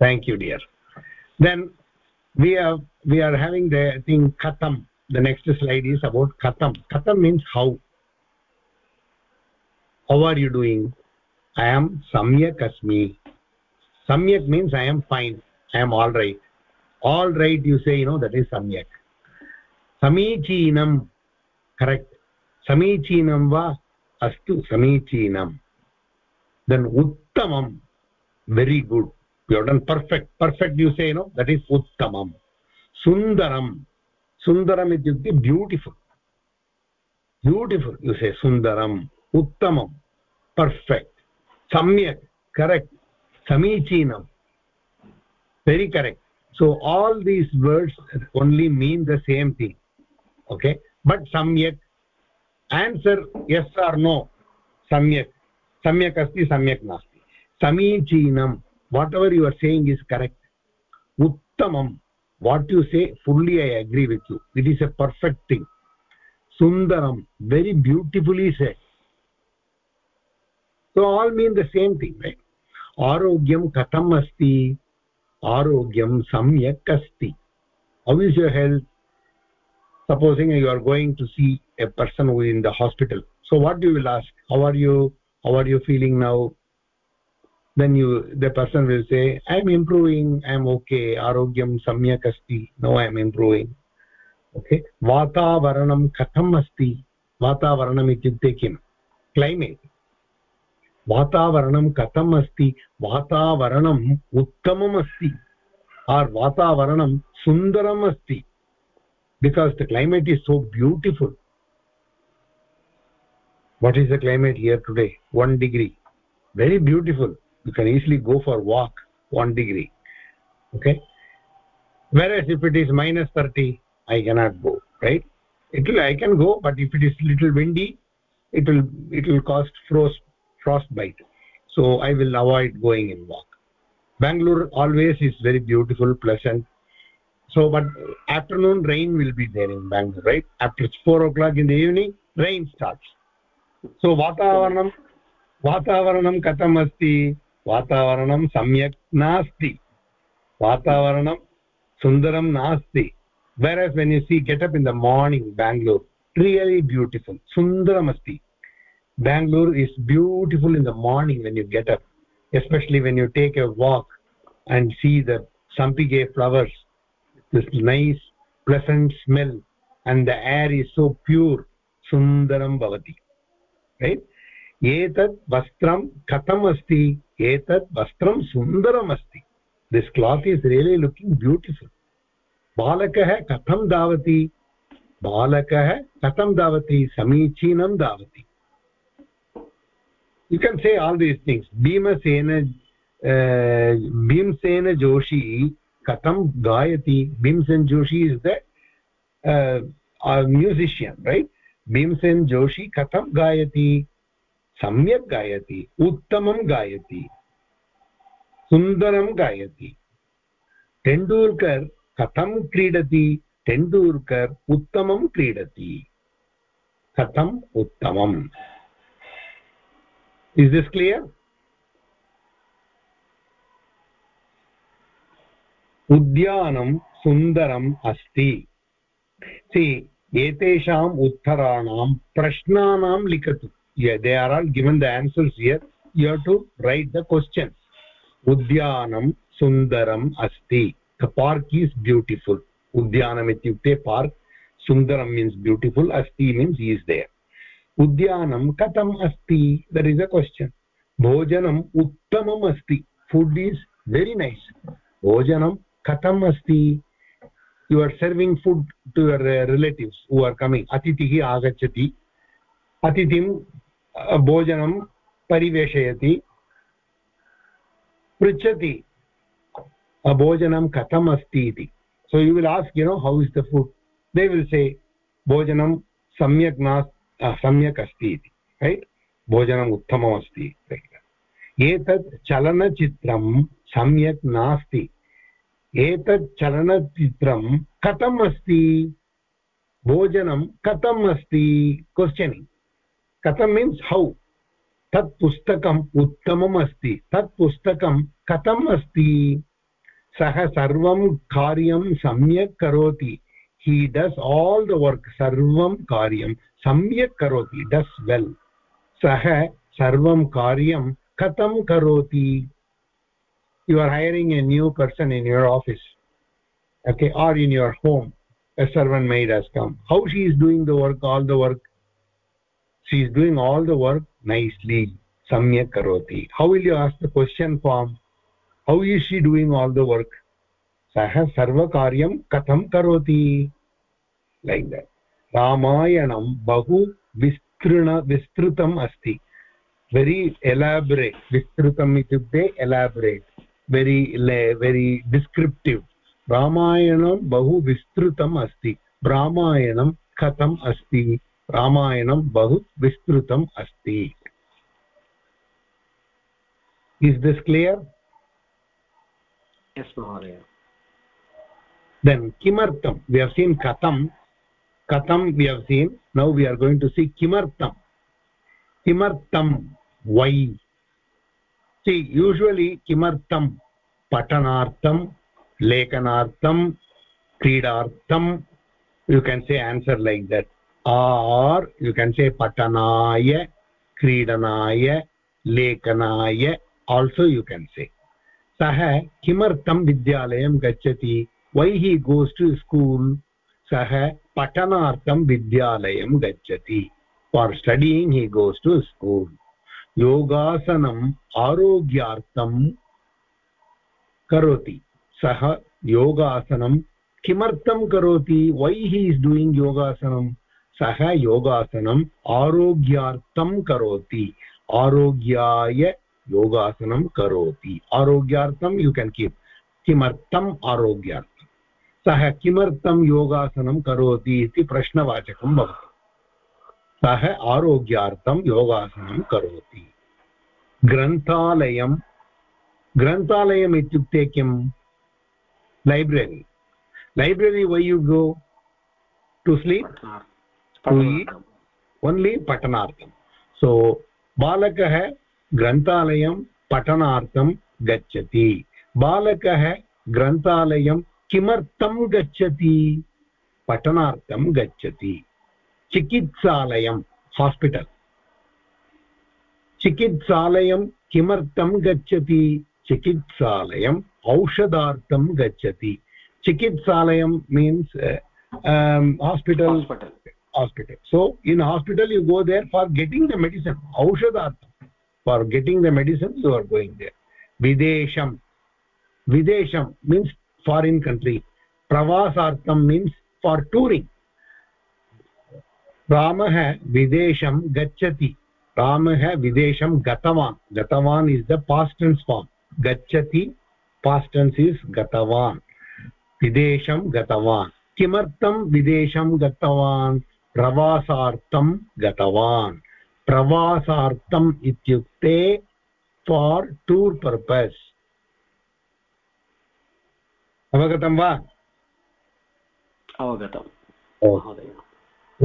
thank you dear then we are we are having the thing khatam the next slide is about khatam khatam means how how are you doing i am samyak asmi samyak means i am fine i am all right All right you say you know that is samyak samichinam correct samichinam va astu samichinam then uttamam very good you have done perfect perfect you say you know that is uttamam sundaram sundaram ityukte beautiful beautiful you say sundaram uttamam perfect samyak correct samichinam very correct so all these words only mean the same thing okay but samyak answer yes or no samyak samyak asti samyak nasti samichinam whatever you are saying is correct uttamam what you say fully i agree with you it is a perfect thing sundaram very beautifully said so all mean the same thing right आरोग्यं कथम् अस्ति आरोग्यं सम्यक् अस्ति। How is your health supposing you are going to see a person who in the hospital so what you will ask how are you how are you feeling now then you the person will say I am improving I am okay आरोग्यं सम्यक् अस्ति no I am improving okay वातावरणं कथम् अस्ति वातावरणम् इत्युक्ते किं climate वातावरणं कथम् अस्ति वातावरणम् उत्तमम् अस्ति आर् वातावरणं सुन्दरम् अस्ति because the climate is so beautiful what is the climate here today 1 degree very beautiful you can easily go for walk 1 degree okay whereas if it is minus 30 i cannot go right it will i can go but if it is little windy it will it will cause frost frostbite. So i will avoid going in walk. Bangalore always is very beautiful pleasant. So but afternoon rain will be there in bangalore right? After 4 o'clock in the evening rain starts. So vatavaranam vatavaranam katham asti vatavaranam samyak nasti. Vatavaranam sundaram nasti. Whereas when you see get up in the morning bangalore really beautiful sundaram asti. Bangalore is beautiful in the morning when you get up especially when you take a walk and see the sampige flowers this nice pleasant smell and the air is so pure sundaram bhavati right एतत् वस्त्रं कथम् अस्ति एतत् वस्त्रं सुन्दरम् अस्ति this cloth is really looking beautiful बालकः कथं धावति बालकः कथं धावति समीचीनं धावति you can say all these things Bhimsen Bhimsen Joshi कथं गायति Bhimsen Joshi is the musician right Bhimsen Joshi कथं गायति सम्यक् गायति उत्तमं गायति सुन्दरं गायति तेण्डूल्कर् कथं क्रीडति तेण्डूल्कर् उत्तमं क्रीडति कथम् उत्तमम् इस् दिस् क्लियर् उद्यानं सुन्दरम् अस्ति सि एतेषाम् उत्तराणां प्रश्नानां लिखतु yeah, they are all given the answers here you have to write the questions udyanam sundaram asti the park is beautiful udyanam ityukte park sundaram means beautiful asti means he is there उद्यानं कथम् अस्ति? There is a question भोजनम् उत्तमम् अस्ति. Food is very nice भोजनं कथम् अस्ति? You are serving food to your relatives who are coming अतिथिः आगच्छति. अतिथिं uh, भोजनं परिवेषयति पृच्छति भोजनं कथम् अस्ति इति? So you will ask you know how is the food they will say भोजनं सम्यक् नास्ति. सम्यक् अस्ति इति रैट् भोजनम् उत्तमम् अस्ति एतत् चलनचित्रं सम्यक् नास्ति। एतत् चलनचित्रं कथम् अस्ति? भोजनं कथम् अस्ति? क्वश्चनिङ्ग् कथं मीन्स् हौ तत् पुस्तकम् उत्तमम् अस्ति। तत् पुस्तकं कथम् अस्ति? सः सर्वं कार्यं सम्यक् करोति। हि डस् आल् द वर्क् सर्वं कार्यं। सम्यक् करोति डस् वेल् सः सर्वं कार्यं कथं करोति? You are hiring a new person in your office okay or in your home a servant maid has come how she is doing the work all the work she is doing all the work nicely सम्यक् करोति. How will you ask the question form how is she doing all the work सः सर्वकार्यं कथं करोति? Like that रामायणं बहु विस्तृण विस्तृतम् अस्ति. Very elaborate विस्तृतम् इत्युक्ते एलाबरेट् वेरि वेरि डिस्क्रिप्टिव् रामायणं बहु विस्तृतम् अस्ति. रामायणं कथम् अस्ति? रामायणं बहु विस्तृतम् अस्ति. इस् दिस् क्लियर् महोदय देन् किमर्थं? व्यसिन् कथं katam we have seen now we are going to see kimartam kimartam why see usually kimartam patanartham lekanartham kridartham you can say answer like that or you can say patanaya क्रीडनाय लेखनाय also you can say सः किमर्थं विद्यालयं गच्छति why he goes to school सः पठनार्थं विद्यालयं गच्छति। For studying he goes to school. योगासनम् आरोग्यार्थं करोति। सः योगासनं किमर्थं करोति? Why he is doing योगासनं? सः योगासनम् आरोग्यार्थं करोति। आरोग्याय योगासनं करोति। आरोग्यार्थं यु केन् कीप् किमर्थम् आरोग्यार्थं सः किमर्थं योगासनं करोति इति प्रश्नवाचकं भवति। सः आरोग्यार्थं योगासनं करोति। ग्रन्थालयं ग्रन्थालयम् इत्युक्ते किं? Library library why you go to sleep only पठनार्थं. So बालकः ग्रन्थालयं पठनार्थं गच्छति। बालकः ग्रन्थालयं किमर्थं गच्छति? पठनार्थं गच्छति। चिकित्सालयं हास्पिटल् चिकित्सालयं किमर्थं गच्छति? चिकित्सालयम् औषधार्थं गच्छति। चिकित्सालयं means hospital hospital so in hospital you go there for getting the medicine औषधार्थं for getting the medicine you are going there विदेशं विदेशं means foreign country. Pravasartham means for touring. रामः विदेशं गच्छति रामः विदेशं गतवान् गतवान् is the past tense form गच्छति पास्ट् टेन्स् इस् गतवान् विदेशं गतवान् किमर्थं विदेशं गतवान् प्रवासार्थं गतवान् प्रवासार्थम् इत्युक्ते फार् टूर् पर्पस् अवगतं वा? अवगतम्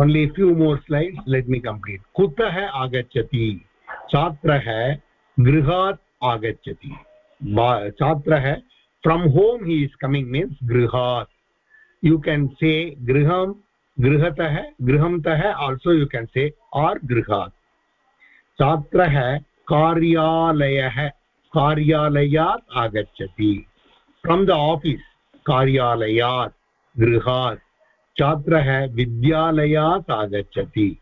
only few more slides let me complete कुतः आगच्छति? छात्रः गृहात् आगच्छति। छात्रः from home he is coming means गृहात्। यु केन् से गृहं गृहतः गृहंतः also you can say or गृहात्। छात्रः कार्यालयः कार्यालयात् आगच्छति। फ्रम् द आफीस् कार्यालयात्, गृहात्। छात्रः विद्यालयात् आगच्छति।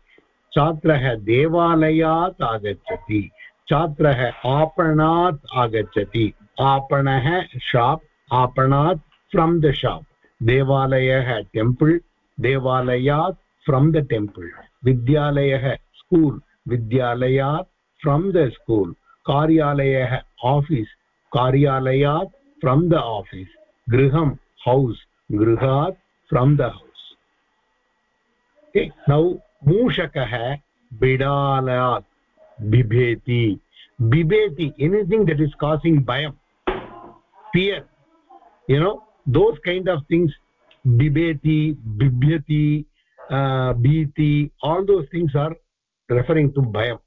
छात्रः देवालयात् आगच्छति। छात्रः आपणात् आगच्छति। आपणः शाप्, आपणात् फ्रम् द शाप्। देवालयः टेम्पल्, देवालयात् फ्रम् द टेम्पल्। विद्यालयः स्कूल्, विद्यालयात् फ्रम् द स्कूल्। कार्यालयः आफीस्, कार्यालयात् फ्रम् द आफीस्। गृहं हौस् गृहात् फ्रम् द हौस् नौ मूषकः बिडालात् बिभेति. बिभेति एनिथिङ्ग् दट् इस् कासिङ्ग् भयम् fear you know those kind of things बिभेति, बिभ्यति भीति all those things are referring to भयम्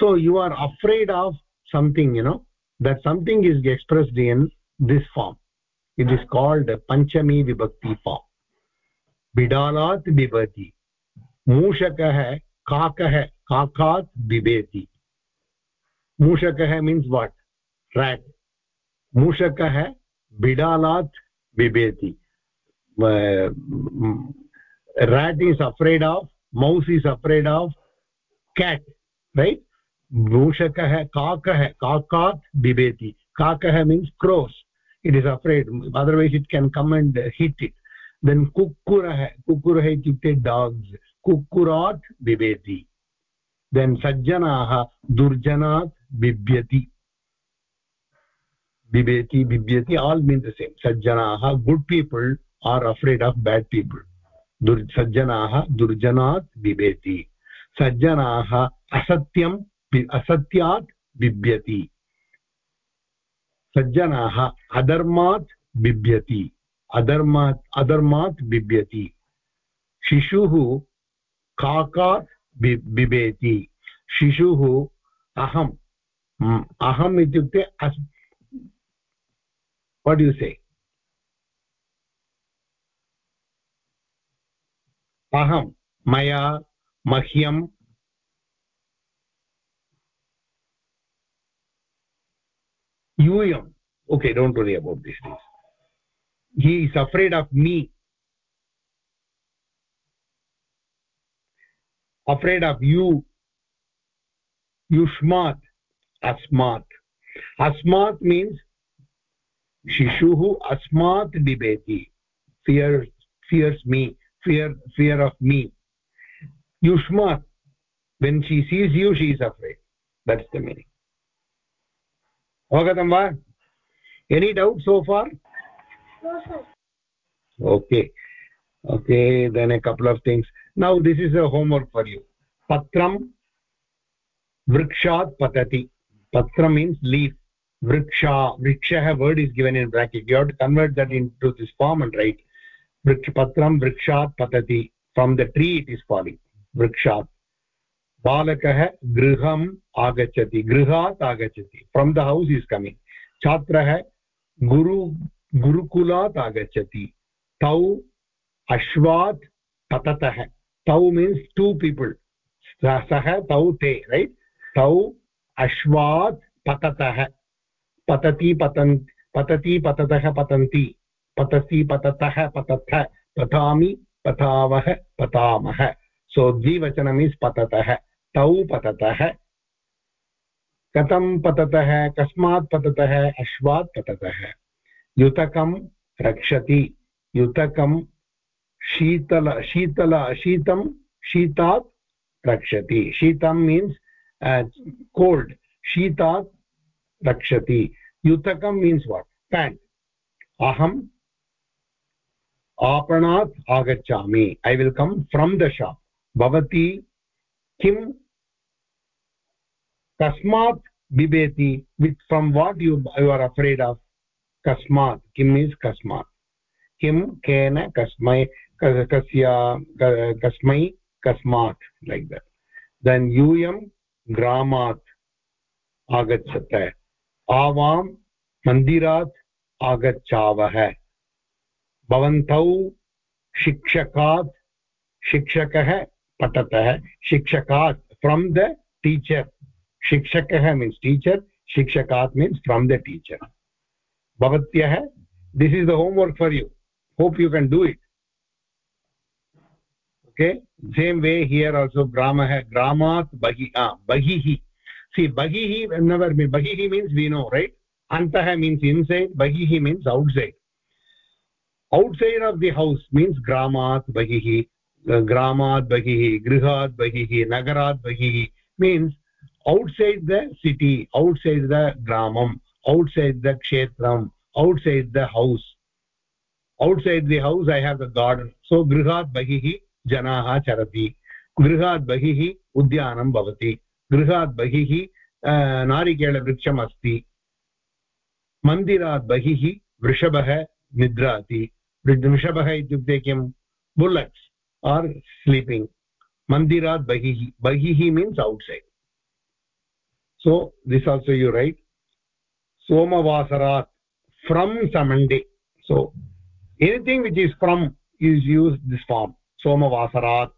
so you are afraid of something you know that something is expressed in this form it is called panchami vibhakti form bidalat bibati मूषकः काकः काकात् बिभेति मूषकः means what rat मूषकः बिडालात् बिभेति rat is afraid of mouse is afraid of cat right मूषकः काकः काकात् बिभेति काकः means crows it is afraid. Otherwise, it can come and hit it. Then kukkurah kukkurah ityukte dogs. कुक्कुरात् बिभेति देन् सज्जनाः दुर्जनात् बिभ्यति बिभेति बिभ्यति all mean the same सज्जनाः good people are afraid of bad people दुर् सज्जनाः दुर्जनात् बिभेति सज्जनाः असत्यं असत्यात् बिभ्यति सज्जनाः अधर्मात् बिभ्यति। अधर्मात् अधर्मात् बिभ्यति। शिशुः काकात् बिभेति। शिशुः अहम् अहम् इत्युक्ते अस् वाट् यु से अहं, मया मह्यं um okay don't worry about these things. He is afraid of me. Afraid of you. Yushmat. Asmat. Asmat means shishuhu asmat bibeti fears fears me. Fear fear of me. Yushmat. When she sees you she is afraid. That's the meaning any doubt so far? No sir. Okay. Okay then a couple of things. Now this is a homework for you. Patram vrikshat patati. Patra means leaf. Vriksha vriksha word is given in bracket. You have to convert that into this form and write. Patram vrikshat patati. From the tree it is falling. Vrikshat बालकः गृहम् आगच्छति, गृहात् आगच्छति. From the house is coming छात्रः गुरु, गुरुकुलात् आगच्छति. तौ अश्वात् पततः तौ मीन्स् टु पीपल् सः तौ, ते रैट् तौ अश्वात् पततः पतति पतन्, पतति पततः पतन्ति. पतति पततः पतथ पठामि पठावः पतामः सो द्विवचनम् इस् पततः. तौ पततः। कथं पततः? कस्मात् पततः? अश्वात् पततः। युतकं रक्षति। युतकं शीतल शीतल, शीतं, शीतात् रक्षति। शीतं मीन्स् कोल्ड् शीतात् रक्षति। युतकं मीन्स् वाट् पेण्ट् अहम् आपणात् आगच्छामि। I will come from the shop भवती किं कस्मात् बिबेति with from what you you are afraid of कस्मात् किं मीन्स् कस्मात् किं, केन, कस्मै कस्य कस्मै, कस्मात् लैक् दट् देन् यूयं ग्रामात् आगच्छत। आवां मन्दिरात् आगच्छावः। भवन्तौ शिक्षकात्, शिक्षकः पठतः शिक्षकात् फ्रम् द टीचर् शिक्षकः मीन्स् टीचर् शिक्षकात् मीन्स् फ्रम् द टीचर् भवत्यः this is the homework for you hope you can do it okay same way here also ग्रामः ग्रामात् बहि बहिः सी बहिः नेवर् मीन् बहिः मीन्स् वि नो रैट् अन्तः मीन्स् इन्सैड् बहिः means outside outside of the house means ग्रामात् बहिः ग्रामात् बहिः गृहात् बहिः नगरात् बहिः means outside the city outside the gramam outside the kshetram outside the house outside the house i have the garden so grihat bahihi janaah charati grihat bahihi udyanam bhavati grihat bahihi नारिकेलवृक्षम् अस्ति मन्दिरात् बहिः वृषभः निद्राति वृषभः इत्युक्ते किं बुllets आर् sleeping मन्दिरात् बहिः बहिः means outside so this also you write somavasarat from samande so anything which is from is used this form somavasarat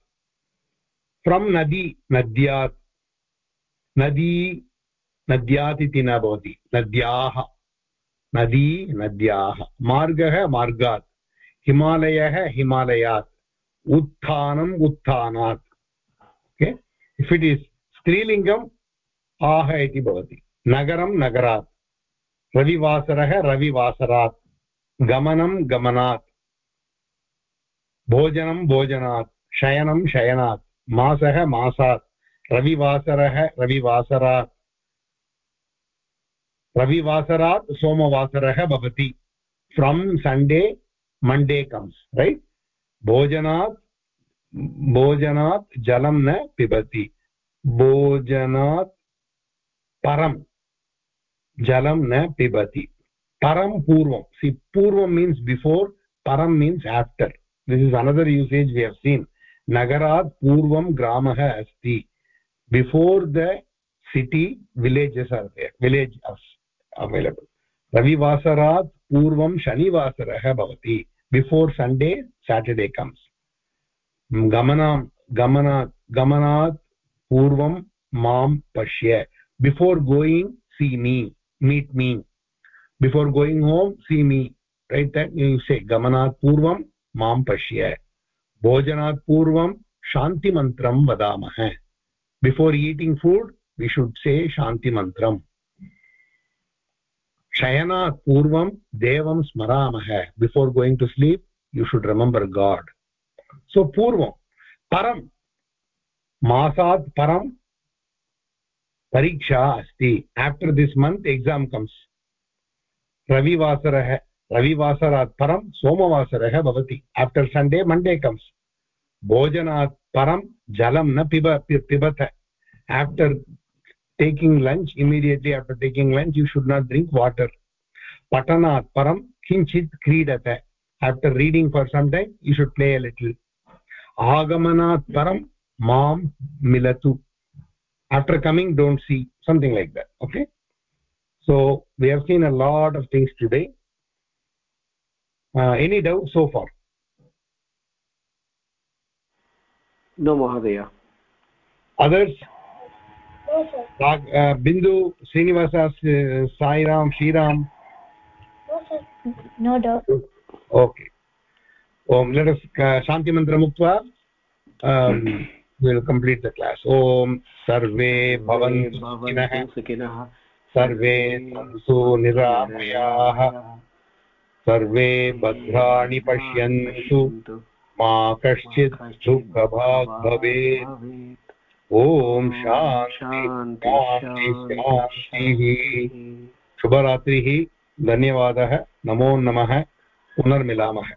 from nadi nadyat nadi नद्यात् इति न भवति नद्याः नदी नद्याः मार्गः मार्गात् हिमालयः हिमालयात् उत्थानम् उत्थानात् ओके इफ् इट् इस् स्त्रीलिङ्गं आह इति भवति। नगरं नगरात्। रविवासरः रविवासरात्। गमनं गमनात्। भोजनं भोजनात्। शयनं शयनात्। मासः मासात्। रविवासरः रविवासरात्। रविवासरात् सोमवासरः भवति। From Sunday Monday comes. Right? भोजनात् भोजनात् जलं न पिबति। भोजनात् परं जलं न पिबति परं पूर्वं सि पूर्वं मीन्स् बिफोर् परं means after this is another usage we have seen नगरात् पूर्वं ग्रामः अस्ति before the city villages are village available रविवासरात् पूर्वं शनिवासरः भवति बिफोर् सण्डे साटर्डे कम्स् गमनां गमनात् गमनात् पूर्वं माँ पश्य before going see me meet me before going home see me right that you say gamanat purvam mam pashya bhojanat purvam shanti mantram vadamah before eating food we should say shanti mantram shayanat purvam devam smaramah before going to sleep you should remember god so purvam param मासात् परं परीक्षा अस्ति। After this month exam comes रविवासरः, रविवासरात् परं सोमवासरः भवति। After Sunday Monday comes भोजनात् परं जलं न पिब पिबत। After taking lunch immediately after taking lunch you should not drink water पठनात् परं किञ्चित् क्रीडत। After reading for some time you should play a little आगमनात् परं माँ मिलतु। after coming don't see something like that okay? So we have seen a lot of things today. Uh, any doubt so far? No mahadaya others? No, uh, bindu srinivasa uh, sai ram Shri Ram. no sir. No doubt. Okay. Om let us uh, shanti mantra um, we'll complete the class. Om sarve bhavantu sukinah सर्वे सन्तु निरामयाः सर्वे भद्राणि पश्यन्तु मा कश्चित् दुःखभाग् भवेत् ॐ शान्ति शान्तिः शुभरात्रिः धन्यवादः नमो नमः पुनर्मिलामः